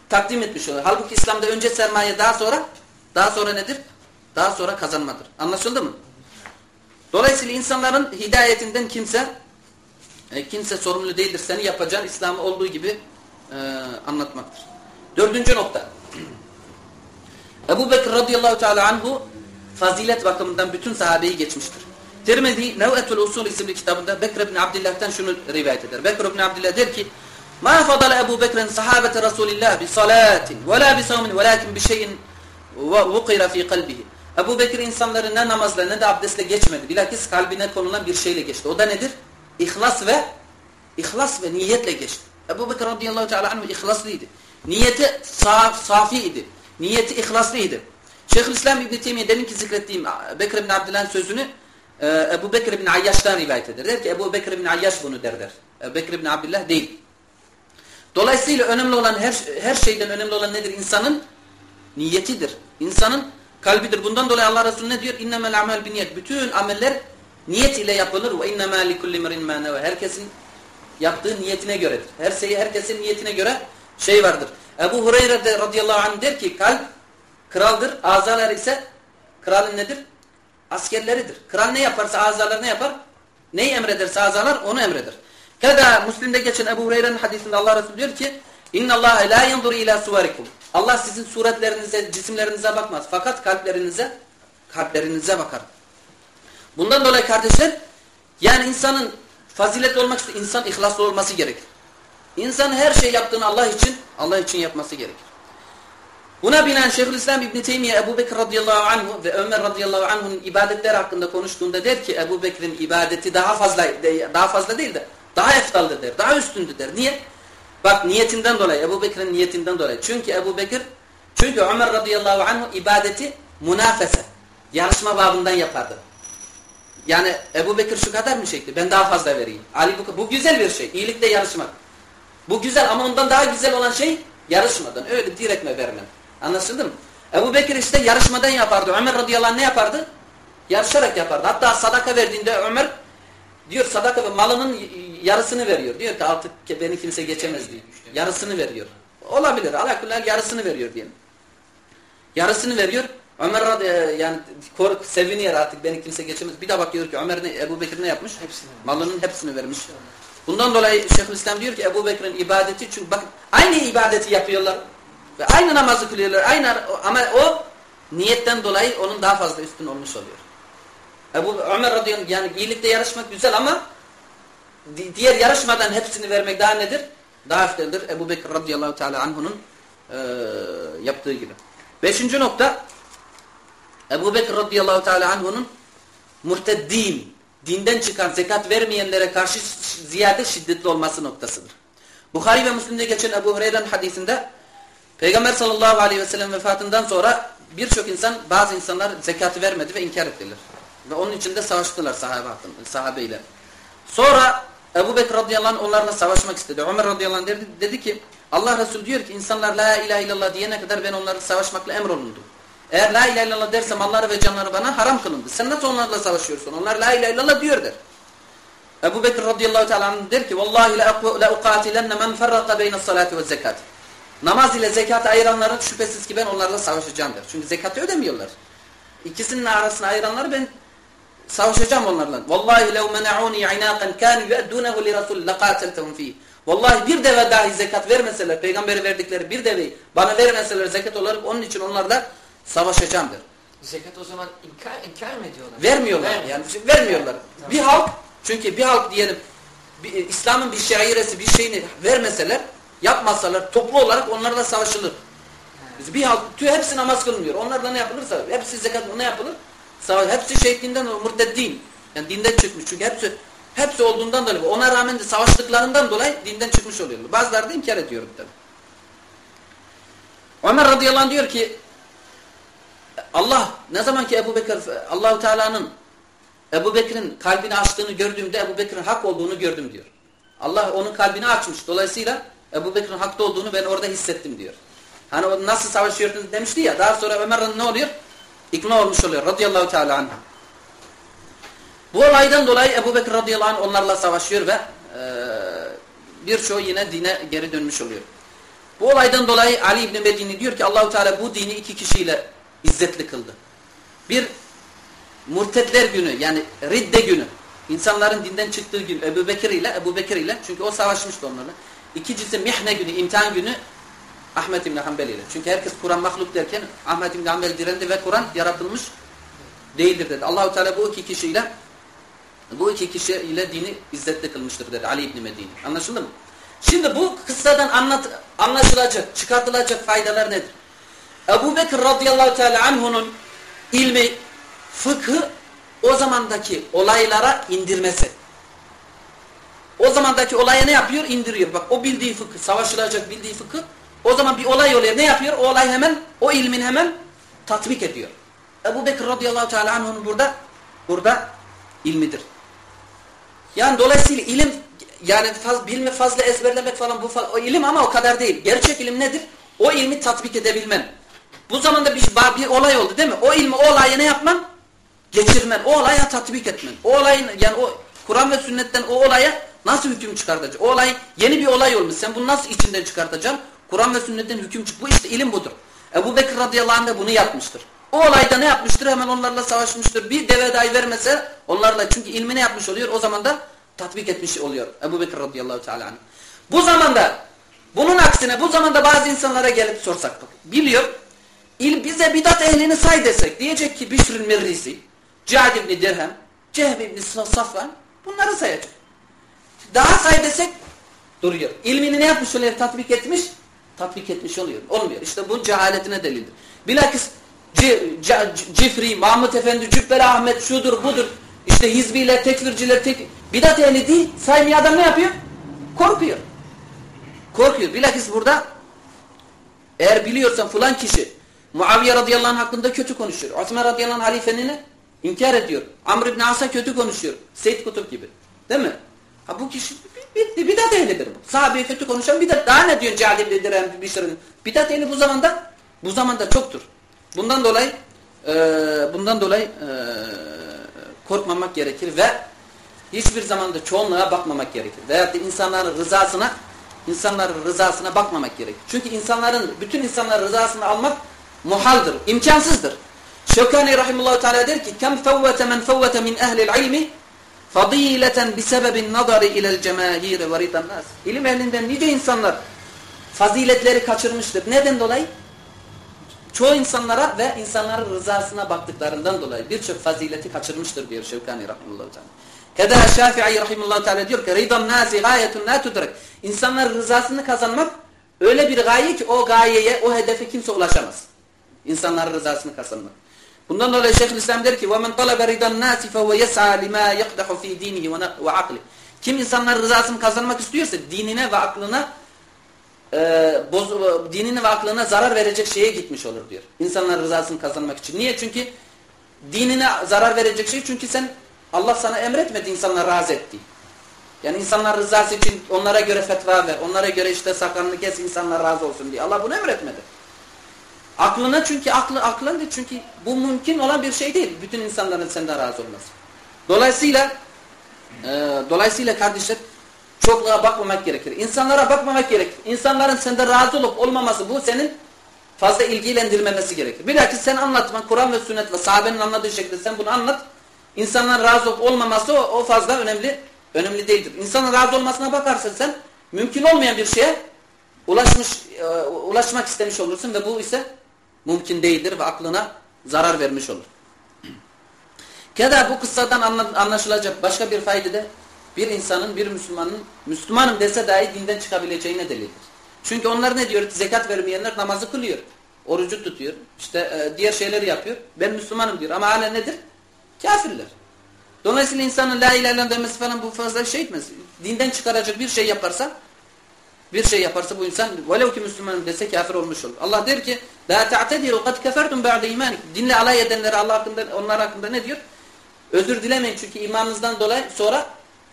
takdim etmiş oluyor. Halbuki İslam'da önce sermaye daha sonra daha sonra nedir? Daha sonra kazanmadır. Anlaşıldı mı? Dolayısıyla insanların hidayetinden kimse e, kimse sorumlu değildir. Seni yapacağın İslam'ı olduğu gibi e, anlatmaktır. Dördüncü nokta. Ebu Bekir radıyallahu teala anhu fazilet bakımından bütün sahabeyi geçmiştir. Tirmizi Nev'etul Usul isimli kitabında Bekir ibn Abdillah'tan şunu rivayet eder. Bekir ibn Abdillah der ki Ma fadala Ebu Bekir'in sahabete Resulillah bi salatin ve la bi savmin ve lakin bi şeyin vukira fi kalbihi. Ebu Bekir insanları ne namazla ne de abdestle geçmedi. Bilakis kalbine konulan bir şeyle geçti. O da nedir? İhlas ve ihlas ve niyetle geçti. Ebu Bekir radıyallahu teala anhu ihlaslıydı. Niyeti saf, safiydi. Niyeti ihlaslıydı. Şeyhülislam İbn Teymiye demin ki zikrettiğim Bekir bin Abdullah'ın sözünü e, Ebu Bekir bin Ayyaş'tan rivayet eder. Der ki Ebu Bekir bin Ayyaş bunu der der. Ebu Bekir bin Abdullah değil. Dolayısıyla önemli olan her, her şeyden önemli olan nedir? İnsanın niyetidir. İnsanın kalbidir. Bundan dolayı Allah Resulü ne diyor? İnnemel amel bin niyet. Bütün ameller niyet ile yapılır. Ve innemâ likulli mirin mâ Herkesin yaptığı niyetine göredir. Her şeyi herkesin niyetine göre şey vardır. Ebu Hureyre de radıyallahu anh der ki kalp kraldır. Azalar ise kralın nedir? Askerleridir. Kral ne yaparsa azalar ne yapar? Neyi emrederse azalar onu emreder. Kada Müslim'de geçen Ebu Hureyre'nin hadisinde Allah Resulü diyor ki İnna Allah la yanzuru ila suvarikum. Allah sizin suretlerinize, cisimlerinize bakmaz. Fakat kalplerinize, kalplerinize bakar. Bundan dolayı kardeşler, yani insanın faziletli olmak için insan ihlaslı olması gerekir. İnsan her şey yaptığını Allah için, Allah için yapması gerekir. Buna binaen Şeyhülislam İbn Teymiye Ebu Bekir radıyallahu anhu ve Ömer radıyallahu anh'un ibadetler hakkında konuştuğunda der ki Ebu Bekir'in ibadeti daha fazla daha fazla değil de daha eftaldır der, daha üstündür der. Niye? Bak niyetinden dolayı, Ebu Bekir'in niyetinden dolayı. Çünkü Ebu Bekir, çünkü Ömer radıyallahu anhu ibadeti münafese, yarışma babından yapardı. Yani Ebu Bekir şu kadar mı çekti? Ben daha fazla vereyim. Ali bu, bu güzel bir şey. İyilikte yarışmak. Bu güzel ama ondan daha güzel olan şey yarışmadan. Öyle direkt mi vermem. Anlaşıldı mı? Ebu Bekir işte yarışmadan yapardı. Ömer radıyallahu anh ne yapardı? Yarışarak yapardı. Hatta sadaka verdiğinde Ömer diyor sadaka ve malının yarısını veriyor. Diyor ki artık beni kimse geçemez diyor. Yarısını veriyor. Olabilir. Alakullahal yarısını veriyor diyelim. Yarısını veriyor. Ömer e, yani kork, seviniyor artık beni kimse geçemez. Bir de bakıyor ki Ömer ne, Ebu Bekir ne yapmış? Hepsini. Malının hepsini vermiş. Bundan dolayı Şeyhülislam diyor ki Ebu Bekir'in ibadeti çünkü bakın aynı ibadeti yapıyorlar. Ve aynı namazı kılıyorlar. Aynı ama o niyetten dolayı onun daha fazla üstün olmuş oluyor. Ebu Ömer radıyallahu yani iyilikte yarışmak güzel ama diğer yarışmadan hepsini vermek daha nedir? Daha efteldir. Ebu Bekir radıyallahu teala anhunun e, yaptığı gibi. Beşinci nokta Ebu Bekir radıyallahu teala anhunun murteddin, dinden çıkan zekat vermeyenlere karşı ziyade şiddetli olması noktasıdır. Bukhari ve Müslim'de geçen Ebu Hureyre'nin hadisinde Peygamber sallallahu aleyhi ve sellem vefatından sonra birçok insan, bazı insanlar zekatı vermedi ve inkar ettiler. Ve onun için de savaştılar sahabe, sahabeyle. Sonra Ebu Bekir radıyallahu anh onlarla savaşmak istedi. Ömer radıyallahu anh dedi, dedi ki Allah Resulü diyor ki insanlar la ilahe illallah diyene kadar ben onlarla savaşmakla emrolundum. Eğer la ilahe illallah dersem malları ve canları bana haram kılındı. Sen nasıl onlarla savaşıyorsun? Onlar la ilahe illallah diyor der. Ebu Bekir radıyallahu teala der ki Vallahi la uqatilenne men ferraka beyne salati ve zekat. Namaz ile zekatı ayıranların şüphesiz ki ben onlarla savaşacağım der. Çünkü zekatı ödemiyorlar. İkisinin arasını ayıranları ben savaşacağım onlarla. Vallahi lev mena'uni inakan kanu yu'addunahu li rasul laqataltuhum fi. Vallahi bir deve dahi zekat vermeseler, peygamberi verdikleri bir deveyi bana vermeseler zekat olarak onun için onlarla savaşacağım der. Zekat o zaman inkar, inkar mı ediyorlar? Vermiyorlar Vermiyor. yani vermiyorlar. Tamam. Bir halk çünkü bir halk diyelim İslam'ın bir şairesi bir şeyini vermeseler, yapmasalar toplu olarak onlarla savaşılır. Bir halk tüy hepsi namaz kılmıyor. Onlarla ne yapılırsa hepsi zekat ne yapılır? Savaş, hepsi dinden murteddin. Yani dinden çıkmış. Çünkü hepsi hepsi olduğundan dolayı ona rağmen de savaştıklarından dolayı dinden çıkmış oluyorlar. Bazıları da inkar ediyor tabi. Ömer radıyallahu anh diyor ki Allah ne zaman ki Ebu Bekir Allahu Teala'nın Ebu Bekir'in kalbini açtığını gördüğümde Ebu Bekir'in hak olduğunu gördüm diyor. Allah onun kalbini açmış. Dolayısıyla Ebu Bekir'in hakta olduğunu ben orada hissettim diyor. Hani o nasıl savaşıyordunuz demişti ya. Daha sonra Ömer'in ne oluyor? İkna olmuş oluyor. Radıyallahu teala anh. Bu olaydan dolayı Ebu Bekir radıyallahu anh onlarla savaşıyor ve e, birçoğu yine dine geri dönmüş oluyor. Bu olaydan dolayı Ali İbni Medini diyor ki Allahu Teala bu dini iki kişiyle izzetli kıldı. Bir murtetler günü yani ridde günü. insanların dinden çıktığı gün Ebu Bekir ile Ebu Bekir ile çünkü o savaşmıştı onlarla. İkincisi mihne günü, imtihan günü Ahmet İbni Hanbel ile. Çünkü herkes Kur'an mahluk derken Ahmet İbni Hanbel direndi ve Kur'an yaratılmış değildir dedi. Allahu Teala bu iki kişiyle bu iki kişiyle dini izzetli kılmıştır dedi Ali İbni Medine. Anlaşıldı mı? Şimdi bu kıssadan anlat, anlaşılacak, çıkartılacak faydalar nedir? Ebu Bekir radıyallahu teala anhunun ilmi, fıkhı o zamandaki olaylara indirmesi. O zamandaki olaya ne yapıyor? İndiriyor. Bak o bildiği fıkıh, savaşılacak bildiği fıkıh o zaman bir olay oluyor. Ne yapıyor? O olay hemen, o ilmin hemen tatbik ediyor. Ebu Bekir radıyallahu teala anh'ın burada burada ilmidir. Yani dolayısıyla ilim yani faz, bilme fazla ezberlemek falan bu o ilim ama o kadar değil. Gerçek ilim nedir? O ilmi tatbik edebilmen. Bu zamanda bir, bir olay oldu değil mi? O ilmi, o olayı ne yapman? Geçirmen. O olaya tatbik etmen. O olayın yani o Kur'an ve sünnetten o olaya nasıl hüküm çıkartacaksın? O olay yeni bir olay olmuş. Sen bunu nasıl içinden çıkartacaksın? Kur'an ve sünnetten hüküm çık. Bu işte ilim budur. Ebu Bekir radıyallahu anh da bunu yapmıştır. O olayda ne yapmıştır? Hemen onlarla savaşmıştır. Bir deve dahi vermese onlarla çünkü ilmi ne yapmış oluyor? O zaman da tatbik etmiş oluyor. Ebu Bekir radıyallahu teala anh. Bu zamanda bunun aksine bu zamanda bazı insanlara gelip sorsak biliyor. İl bize bidat ehlini say desek diyecek ki Bişrül Mirrisi, Cad ibn Dirhem, Cehb ibn Safvan bunları sayacak. Daha say desek duruyor. İlmini ne yapmış oluyor? Tatbik etmiş. Tatbik etmiş oluyor. Olmuyor. İşte bu cehaletine delildir. Bilakis Cifri, Mahmut Efendi, Cübbeli Ahmet şudur budur. İşte hizbiler, tekfirciler, tek... bidat ehli değil. Saymaya adam ne yapıyor? Korkuyor. Korkuyor. Bilakis burada eğer biliyorsan falan kişi Muaviye radıyallahu anh hakkında kötü konuşuyor. Osman radıyallahu anh halifenini inkar ediyor. Amr ibn As'a kötü konuşuyor. Seyyid Kutup gibi. Değil mi? Ha bu kişi bitti. Bidat ehlidir bu. Sahabeye kötü konuşan bidat. Daha ne diyor Cahil ibn Dirhem Bişr'in? Bidat ehli bu zamanda bu zamanda çoktur. Bundan dolayı e, bundan dolayı e, korkmamak gerekir ve hiçbir zamanda çoğunluğa bakmamak gerekir. Veyahut da insanların rızasına insanların rızasına bakmamak gerekir. Çünkü insanların bütün insanların rızasını almak muhaldır, imkansızdır. Şevkani rahimullahu teala der ki: "Kem fevvete men fevvete min ehli'l ilmi fadileten bisebebin nazari ila'l cemaahir ve ridan nas." İlim ehlinden nice insanlar faziletleri kaçırmıştır. Neden dolayı? Çoğu insanlara ve insanların rızasına baktıklarından dolayı birçok fazileti kaçırmıştır diyor Şevkani rahimullahu teala. Keda Şafii rahimullahu teala diyor ki: "Ridan nasi gayetun la tudrak." İnsanların rızasını kazanmak öyle bir gaye ki o gayeye, o hedefe kimse ulaşamaz. İnsanların rızasını kazanmak. Bundan dolayı Şeyhülislam der ki: "Ve talaba ridan nasi fe yes'a lima yaqdahu fi dinihi ve akli." Kim insanlar rızasını kazanmak istiyorsa dinine ve aklına e, dinine ve aklına zarar verecek şeye gitmiş olur diyor. İnsanların rızasını kazanmak için. Niye? Çünkü dinine zarar verecek şey çünkü sen Allah sana emretmedi insanları razı etti. Yani insanlar rızası için onlara göre fetva ver, onlara göre işte sakalını kes insanlar razı olsun diye. Allah bunu emretmedi. Aklına çünkü aklı aklındır çünkü bu mümkün olan bir şey değil. Bütün insanların senden razı olması. Dolayısıyla e, dolayısıyla kardeşler çokluğa bakmamak gerekir. İnsanlara bakmamak gerekir. İnsanların sende razı olup olmaması bu senin fazla ilgilendirmemesi gerekir. Bilakis sen anlatman Kur'an ve sünnet ve sahabenin anladığı şekilde sen bunu anlat. İnsanların razı olup olmaması o, o fazla önemli önemli değildir. İnsanın razı olmasına bakarsan sen mümkün olmayan bir şeye ulaşmış e, ulaşmak istemiş olursun ve bu ise mümkün değildir ve aklına zarar vermiş olur. Keda bu kıssadan anlaşılacak başka bir fayda da bir insanın, bir Müslümanın Müslümanım dese dahi dinden çıkabileceğine delildir. Çünkü onlar ne diyor? Zekat vermeyenler namazı kılıyor. Orucu tutuyor. İşte e, diğer şeyleri yapıyor. Ben Müslümanım diyor. Ama hala nedir? Kafirler. Dolayısıyla insanın la ilahe demesi falan bu fazla şey etmez. Dinden çıkaracak bir şey yaparsa bir şey yaparsa bu insan velev ki Müslümanım dese kafir olmuş olur. Allah der ki la ta'tediru kad kefertum ba'de imanik. Dinle alay edenlere Allah hakkında onlar hakkında ne diyor? Özür dilemeyin çünkü imanınızdan dolayı sonra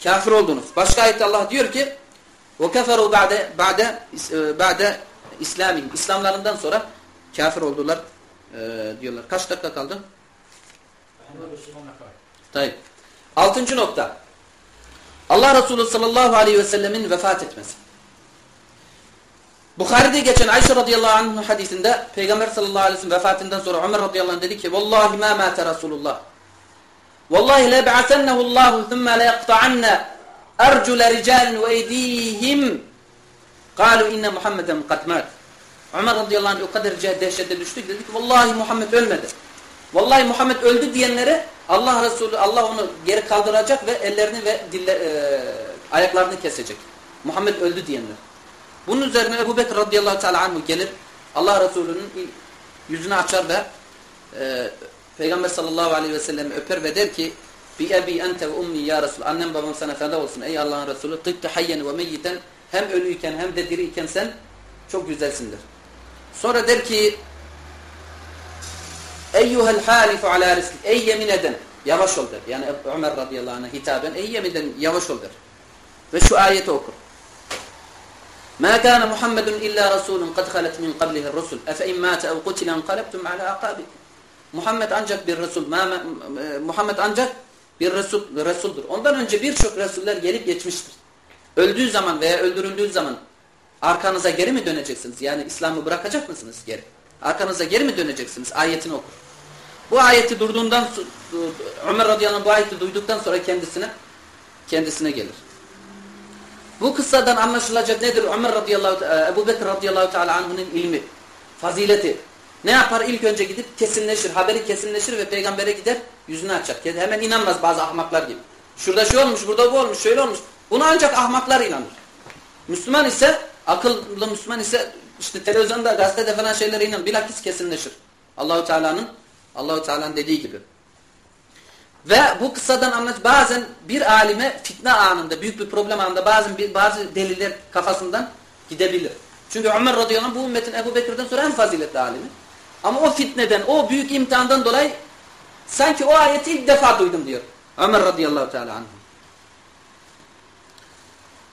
kafir oldunuz. Başka ayette Allah diyor ki ve keferu ba'de ba'de ba'de İslami İslamlarından sonra kafir oldular e, diyorlar. Kaç dakika kaldı? Tayyip. Altıncı nokta. Allah Resulü sallallahu aleyhi ve sellemin vefat etmesi. Bukhari'de geçen Ayşe radıyallahu anh hadisinde Peygamber sallallahu aleyhi ve sellem vefatından sonra Ömer radıyallahu anh dedi ki Vallahi ma mâte Resulullah. Vallahi le be'asennehu Allahu thumma le yakta'anne ercule ricalin ve eydihim kalu inne Muhammeden kad. Ömer radıyallahu anh o kadar dehşete düştü dedi ki Vallahi Muhammed ölmedi. Vallahi Muhammed öldü diyenlere Allah Resulü Allah onu geri kaldıracak ve ellerini ve dille, e, ayaklarını kesecek. Muhammed öldü diyenler. Bunun üzerine Ebu Bekir radıyallahu teala anhu gelir. Allah Resulü'nün yüzünü açar ve e, Peygamber sallallahu aleyhi ve sellem öper ve der ki Bi ebi ente ve ummi ya Resul. Annem babam sana feda olsun ey Allah'ın Resulü. Tıttı hayyen ve meyyiten hem ölüyken hem de diriyken sen çok güzelsindir. Sonra der ki Eyyuhel halifu ala rizki. Ey yemin eden. Yavaş ol der. Yani Ömer radıyallahu anh'a hitaben. Ey yemin eden yavaş ol der. Ve şu ayeti okur. Kana Muhammedun illa rasulun kad halet min qablihi rusul. Efe in mâte ev kutilen qalebtum ala aqabikum. Muhammed ancak bir resul. Muhammed ancak bir resul, resuldur. Ondan önce birçok resuller gelip geçmiştir. Öldüğü zaman veya öldürüldüğü zaman arkanıza geri mi döneceksiniz? Yani İslam'ı bırakacak mısınız geri? Arkanıza geri mi döneceksiniz? Ayetini okur. Bu ayeti durduğundan Ömer radıyallahu anh bu ayeti duyduktan sonra kendisine kendisine gelir. Bu kıssadan anlaşılacak nedir? Ömer radıyallahu e, Ebu Bekir radıyallahu teala anh'ın ilmi, fazileti. Ne yapar? İlk önce gidip kesinleşir. Haberi kesinleşir ve peygambere gider yüzünü açar. Hemen inanmaz bazı ahmaklar gibi. Şurada şu olmuş, burada bu olmuş, şöyle olmuş. Buna ancak ahmaklar inanır. Müslüman ise, akıllı Müslüman ise işte televizyonda, gazetede falan şeylere inanır. Bilakis kesinleşir. Allahu Teala'nın Allahu Teala'nın dediği gibi. Ve bu kıssadan anlat bazen bir alime fitne anında, büyük bir problem anında bazen bir, bazı deliller kafasından gidebilir. Çünkü Ömer radıyallahu anh bu ümmetin Ebu Bekir'den sonra en faziletli alimi. Ama o fitneden, o büyük imtihandan dolayı sanki o ayeti ilk defa duydum diyor. Ömer radıyallahu teala anh.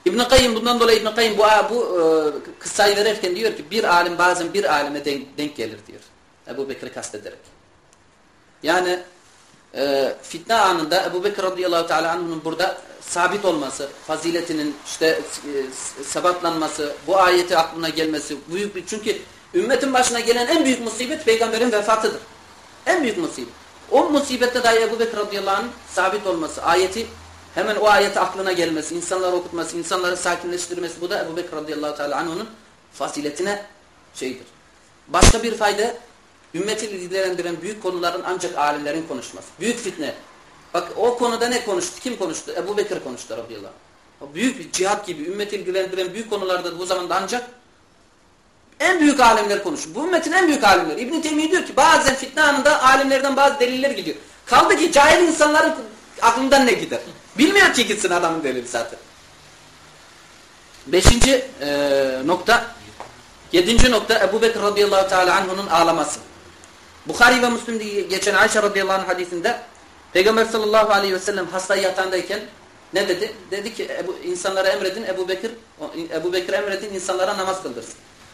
İbn Kayyim bundan dolayı İbn Kayyim bu bu e, kıssayı verirken diyor ki bir alim bazen bir alime denk, denk gelir diyor. Ebu Bekir'i kastederek. Yani e, fitne anında Ebu Bekir radıyallahu teala anh'ın burada sabit olması, faziletinin işte e, sebatlanması, bu ayeti aklına gelmesi büyük bir çünkü ümmetin başına gelen en büyük musibet peygamberin vefatıdır. En büyük musibet. O musibette dahi Ebu Bekir radıyallahu anh sabit olması, ayeti hemen o ayeti aklına gelmesi, insanları okutması, insanları sakinleştirmesi bu da Ebu Bekir radıyallahu teala anh'ın faziletine şeydir. Başka bir fayda ümmeti ilgilendiren büyük konuların ancak alimlerin konuşması. Büyük fitne. Bak o konuda ne konuştu? Kim konuştu? Ebu Bekir konuştu radıyallahu anh. Büyük bir cihat gibi ümmeti ilgilendiren büyük konularda bu zamanda ancak en büyük alimler konuşuyor. Bu ümmetin en büyük alimleri. İbn-i diyor ki bazen fitne anında alimlerden bazı deliller gidiyor. Kaldı ki cahil insanların aklından ne gider? Bilmiyor ki gitsin adamın delili zaten. Beşinci e, nokta, yedinci nokta Ebu Bekir radıyallahu teala anh'unun ağlaması. Bukhari ve Müslim'de geçen Ayşe radıyallahu anh hadisinde Peygamber sallallahu aleyhi ve sellem hasta yatağındayken ne dedi? Dedi ki Ebu, insanlara emredin Ebu Bekir Ebu Bekir emredin insanlara namaz kıldırsın.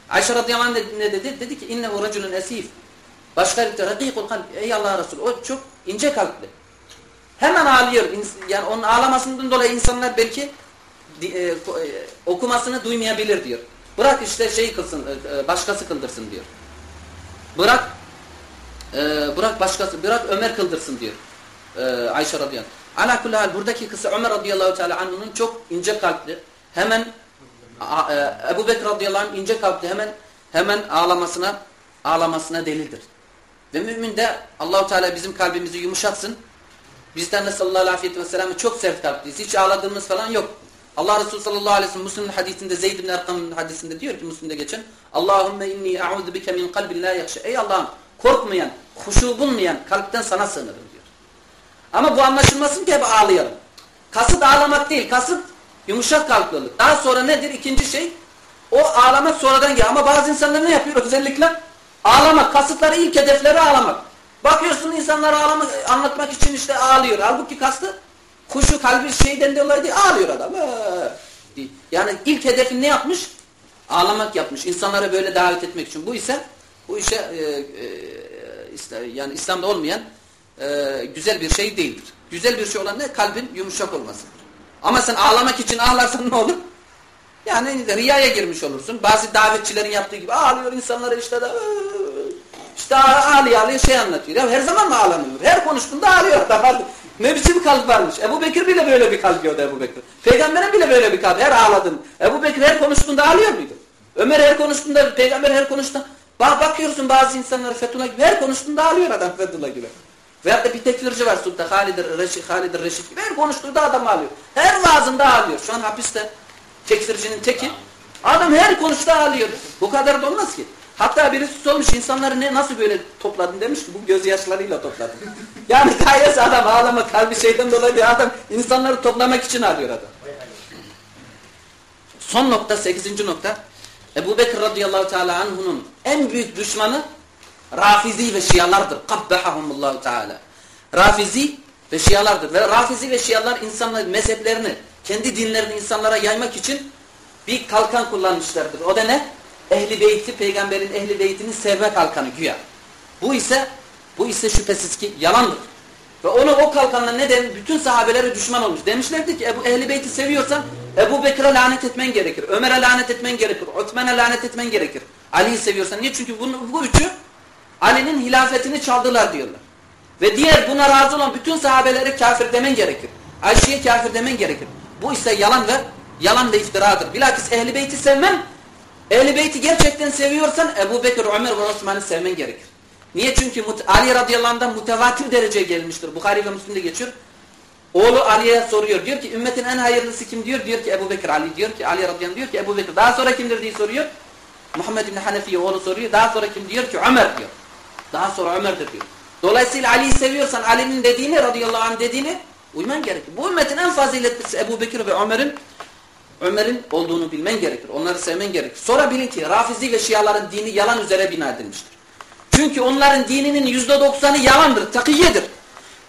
Ayşe radıyallahu anh ne dedi? Dedi ki inne raculun esif. Başka bir rakikul kalp. Ey Allah Resulü o çok ince kalpli. Hemen ağlıyor. Yani onun ağlamasından dolayı insanlar belki e, e, okumasını duymayabilir diyor. Bırak işte şey kılsın, e, e başkası kıldırsın diyor. Bırak e, bırak başkası, bırak Ömer kıldırsın diyor. E, Ayşe radıyallahu anh. Ala kulli hal buradaki kısa Ömer radıyallahu teala anh'ın çok ince kalpli. Hemen e, Ebu Bekir radıyallahu anh ince kalpli hemen hemen ağlamasına ağlamasına delildir. Ve mümin de Allahu Teala bizim kalbimizi yumuşatsın. Bizden de sallallahu aleyhi ve sellem'e çok sert kalpliyiz. Hiç ağladığımız falan yok. Allah Resulü sallallahu aleyhi ve sellem Müslim'in hadisinde Zeyd bin Erkam'ın hadisinde diyor ki Müslim'de geçen Allahümme inni a'udhu bike min kalbin la yakşe. Ey Allah'ım korkmayan, huşu bulmayan kalpten sana sığınırım diyor. Ama bu anlaşılmasın ki hep ağlayalım. Kasıt ağlamak değil, kasıt yumuşak kalplılık. Daha sonra nedir? İkinci şey, o ağlamak sonradan geliyor. Ama bazı insanlar ne yapıyor özellikle? Ağlamak, kasıtları ilk hedefleri ağlamak. Bakıyorsun insanlar ağlamak, anlatmak için işte ağlıyor. Halbuki kastı kuşu kalbi şeyden dolayı değil, ağlıyor adam. Yani ilk hedefin ne yapmış? Ağlamak yapmış. İnsanlara böyle davet etmek için. Bu ise bu işe e, e, yani İslam'da olmayan e, güzel bir şey değildir. Güzel bir şey olan ne? Kalbin yumuşak olmasıdır. Ama sen ağlamak için ağlarsan ne olur? Yani riyaya girmiş olursun. Bazı davetçilerin yaptığı gibi ağlıyor insanlara işte de işte ağlıyor ağlıyor şey anlatıyor. Ya her zaman mı ağlamıyor? Her konuştuğunda ağlıyor adam. Ne biçim kalp varmış. Ebu Bekir bile böyle bir kalp gördü Ebu Bekir. Peygamberin bile böyle bir kalp. Her ağladın. Ebu Bekir her konuştuğunda ağlıyor muydu? Ömer her konuştuğunda, peygamber her konuştuğunda Bak bakıyorsun bazı insanlar Fethullah gibi her konuştuğunda ağlıyor adam Fethullah gibi. Veyahut da bir tekfirci var Sultan Halid Reşit, Halid Reşit gibi her konuştuğunda adam ağlıyor. Her vaazında ağlıyor. Şu an hapiste tekfircinin teki. Adam her konuştuğunda ağlıyor. Bu kadar da olmaz ki. Hatta birisi sormuş insanları ne nasıl böyle topladın demiş ki bu gözyaşlarıyla topladım. yani gayesi adam ağlama kalbi şeyden dolayı adam insanları toplamak için ağlıyor adam. Son nokta sekizinci nokta Ebu Bekir radıyallahu teala anhunun en büyük düşmanı Rafizi ve Şialardır. Kabbehahumullahu teala. Rafizi ve Şialardır. Ve Rafizi ve Şialar insanlar mezheplerini, kendi dinlerini insanlara yaymak için bir kalkan kullanmışlardır. O da ne? Ehli beyti, peygamberin ehli beytini sevme kalkanı güya. Bu ise bu ise şüphesiz ki yalandır. Ve onu o kalkanla neden bütün sahabelere düşman olmuş. Demişlerdi ki Ebu Ehli Beyt'i seviyorsan Ebu Bekir'e lanet etmen gerekir. Ömer'e lanet etmen gerekir. Osman'a lanet etmen gerekir. Ali'yi seviyorsan. Niye? Çünkü bunu, bu üçü Ali'nin hilafetini çaldılar diyorlar. Ve diğer buna razı olan bütün sahabelere kafir demen gerekir. Ayşe'ye kafir demen gerekir. Bu ise yalan ve yalan ve iftiradır. Bilakis Ehli Beyt'i sevmem Ehli Beyt'i gerçekten seviyorsan Ebu Bekir, Ömer ve Osman'ı sevmen gerekir. Niye? Çünkü Ali radıyallahu anh'dan mutevatir dereceye gelmiştir. Bukhari ve Müslim'de geçiyor. Oğlu Ali'ye soruyor. Diyor ki ümmetin en hayırlısı kim diyor? Diyor ki Ebu Bekir Ali. Diyor ki Ali radıyallahu diyor ki Ebu Bekir. Daha sonra kimdir diye soruyor. Muhammed bin Hanefi'ye oğlu soruyor. Daha sonra kim diyor ki Ömer diyor. Daha sonra Ömer'dir diyor. Dolayısıyla Ali'yi seviyorsan Ali'nin dediğini radıyallahu anh dediğini uyman gerekir. Bu ümmetin en faziletlisi Ebu Bekir ve Ömer'in Ömer'in olduğunu bilmen gerekir. Onları sevmen gerekir. Sonra bilin ki Rafizi ve Şiaların dini yalan üzere bina edilmiştir. Çünkü onların dininin yüzde doksanı yalandır, takiyedir.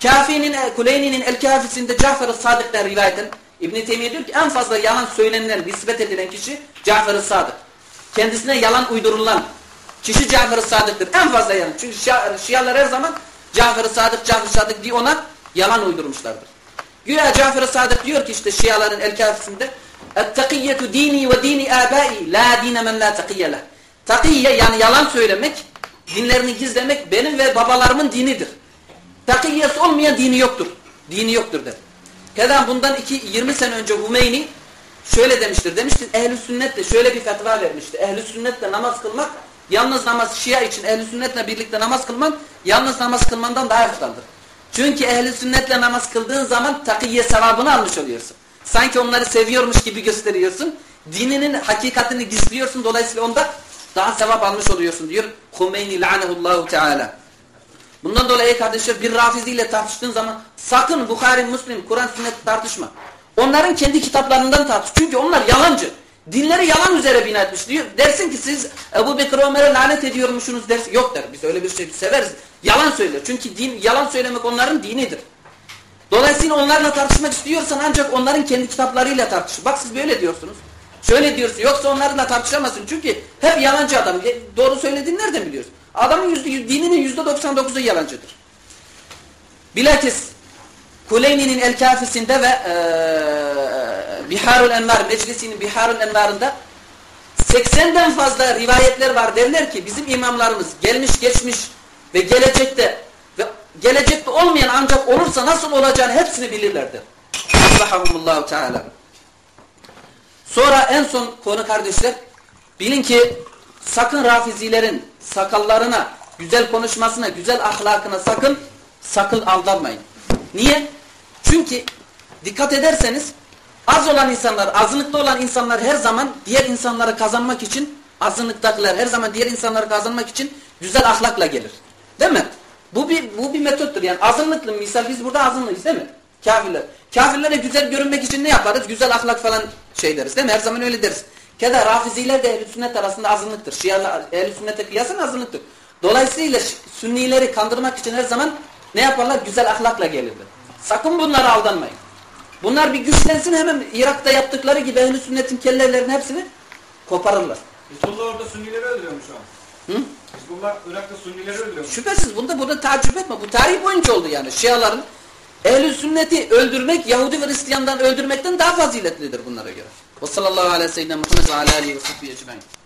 Kafi'nin, e, Kuleyni'nin El-Kafisinde Cafer-ı Sadık'tan rivayeten İbn-i Teymiye diyor ki en fazla yalan söylenilen, nispet edilen kişi Cafer-ı Sadık. Kendisine yalan uydurulan kişi Cafer-ı Sadık'tır. En fazla yalan. Çünkü Şialar her zaman Cafer-ı Sadık, Cafer-ı Sadık diye ona yalan uydurmuşlardır. Güya Cafer-ı Sadık diyor ki işte Şiaların El-Kafisinde اَتَّقِيَّةُ dini ve dini abai la dine men la takiyye leh. Takiyye yani yalan söylemek dinlerini gizlemek benim ve babalarımın dinidir. Takiyyesi olmayan dini yoktur. Dini yoktur der. Keda bundan iki, 20 sene önce Hümeyni şöyle demiştir. Demiştir ehl-i sünnet de şöyle bir fetva vermişti. Ehl-i sünnetle namaz kılmak yalnız namaz Şia için ehl-i sünnetle birlikte namaz kılman yalnız namaz kılmandan daha eftaldır. Çünkü ehl-i sünnetle namaz kıldığın zaman takiyye sevabını almış oluyorsun. Sanki onları seviyormuş gibi gösteriyorsun. Dininin hakikatini gizliyorsun. Dolayısıyla onda daha sevap almış oluyorsun diyor Hümeyni lanehullahu teala. Bundan dolayı kardeşler bir rafizi tartıştığın zaman sakın Bukhari, Müslim, Kur'an, sünnet tartışma. Onların kendi kitaplarından tartış. Çünkü onlar yalancı. Dinleri yalan üzere bina etmiş diyor. Dersin ki siz Ebu Bekir Ömer'e lanet ediyormuşsunuz dersin. Yok der. Biz öyle bir şey severiz. Yalan söyler. Çünkü din, yalan söylemek onların dinidir. Dolayısıyla onlarla tartışmak istiyorsan ancak onların kendi kitaplarıyla tartış. Bak siz böyle diyorsunuz. Şöyle diyorsun. Yoksa onlarla tartışamazsın. Çünkü hep yalancı adam. Doğru söylediğini nereden biliyorsun? Adamın yüzde, dininin yüzde 99'u yalancıdır. Bilakis Kuleyni'nin El Kafisinde ve e, Biharul Envar, meclisinin Biharul Envar'ında 80'den fazla rivayetler var. Derler ki bizim imamlarımız gelmiş geçmiş ve gelecekte ve gelecekte olmayan ancak olursa nasıl olacağını hepsini bilirlerdir. Allahumullahu Teala. Sonra en son konu kardeşler bilin ki sakın rafizilerin sakallarına, güzel konuşmasına, güzel ahlakına sakın sakın aldanmayın. Niye? Çünkü dikkat ederseniz az olan insanlar, azınlıkta olan insanlar her zaman diğer insanları kazanmak için azınlıktakiler her zaman diğer insanları kazanmak için güzel ahlakla gelir. Değil mi? Bu bir bu bir metottur. Yani azınlıklı misal biz burada azınlıyız değil mi? Kafirler. Kafirlere güzel görünmek için ne yaparız? Güzel ahlak falan şey deriz değil mi? Her zaman öyle deriz. Keda rafiziler de ehl sünnet arasında azınlıktır. Şialar ehl sünnete kıyasın azınlıktır. Dolayısıyla sünnileri kandırmak için her zaman ne yaparlar? Güzel ahlakla gelirler. Sakın bunlara aldanmayın. Bunlar bir güçlensin hemen Irak'ta yaptıkları gibi ehl sünnetin kellelerin hepsini koparırlar. Hizbullah orada Sünnileri öldürüyor mu şu an? Hı? Hizbullah Irak'ta Sünnileri öldürüyor mu? Şüphesiz bunda burada tacip etme. Bu tarih boyunca oldu yani. Şiaların ehl sünneti öldürmek Yahudi ve Hristiyandan öldürmekten daha faziletlidir bunlara göre. Ve sallallahu aleyhi ve sellem Muhammed ve aleyhi ve sahbihi.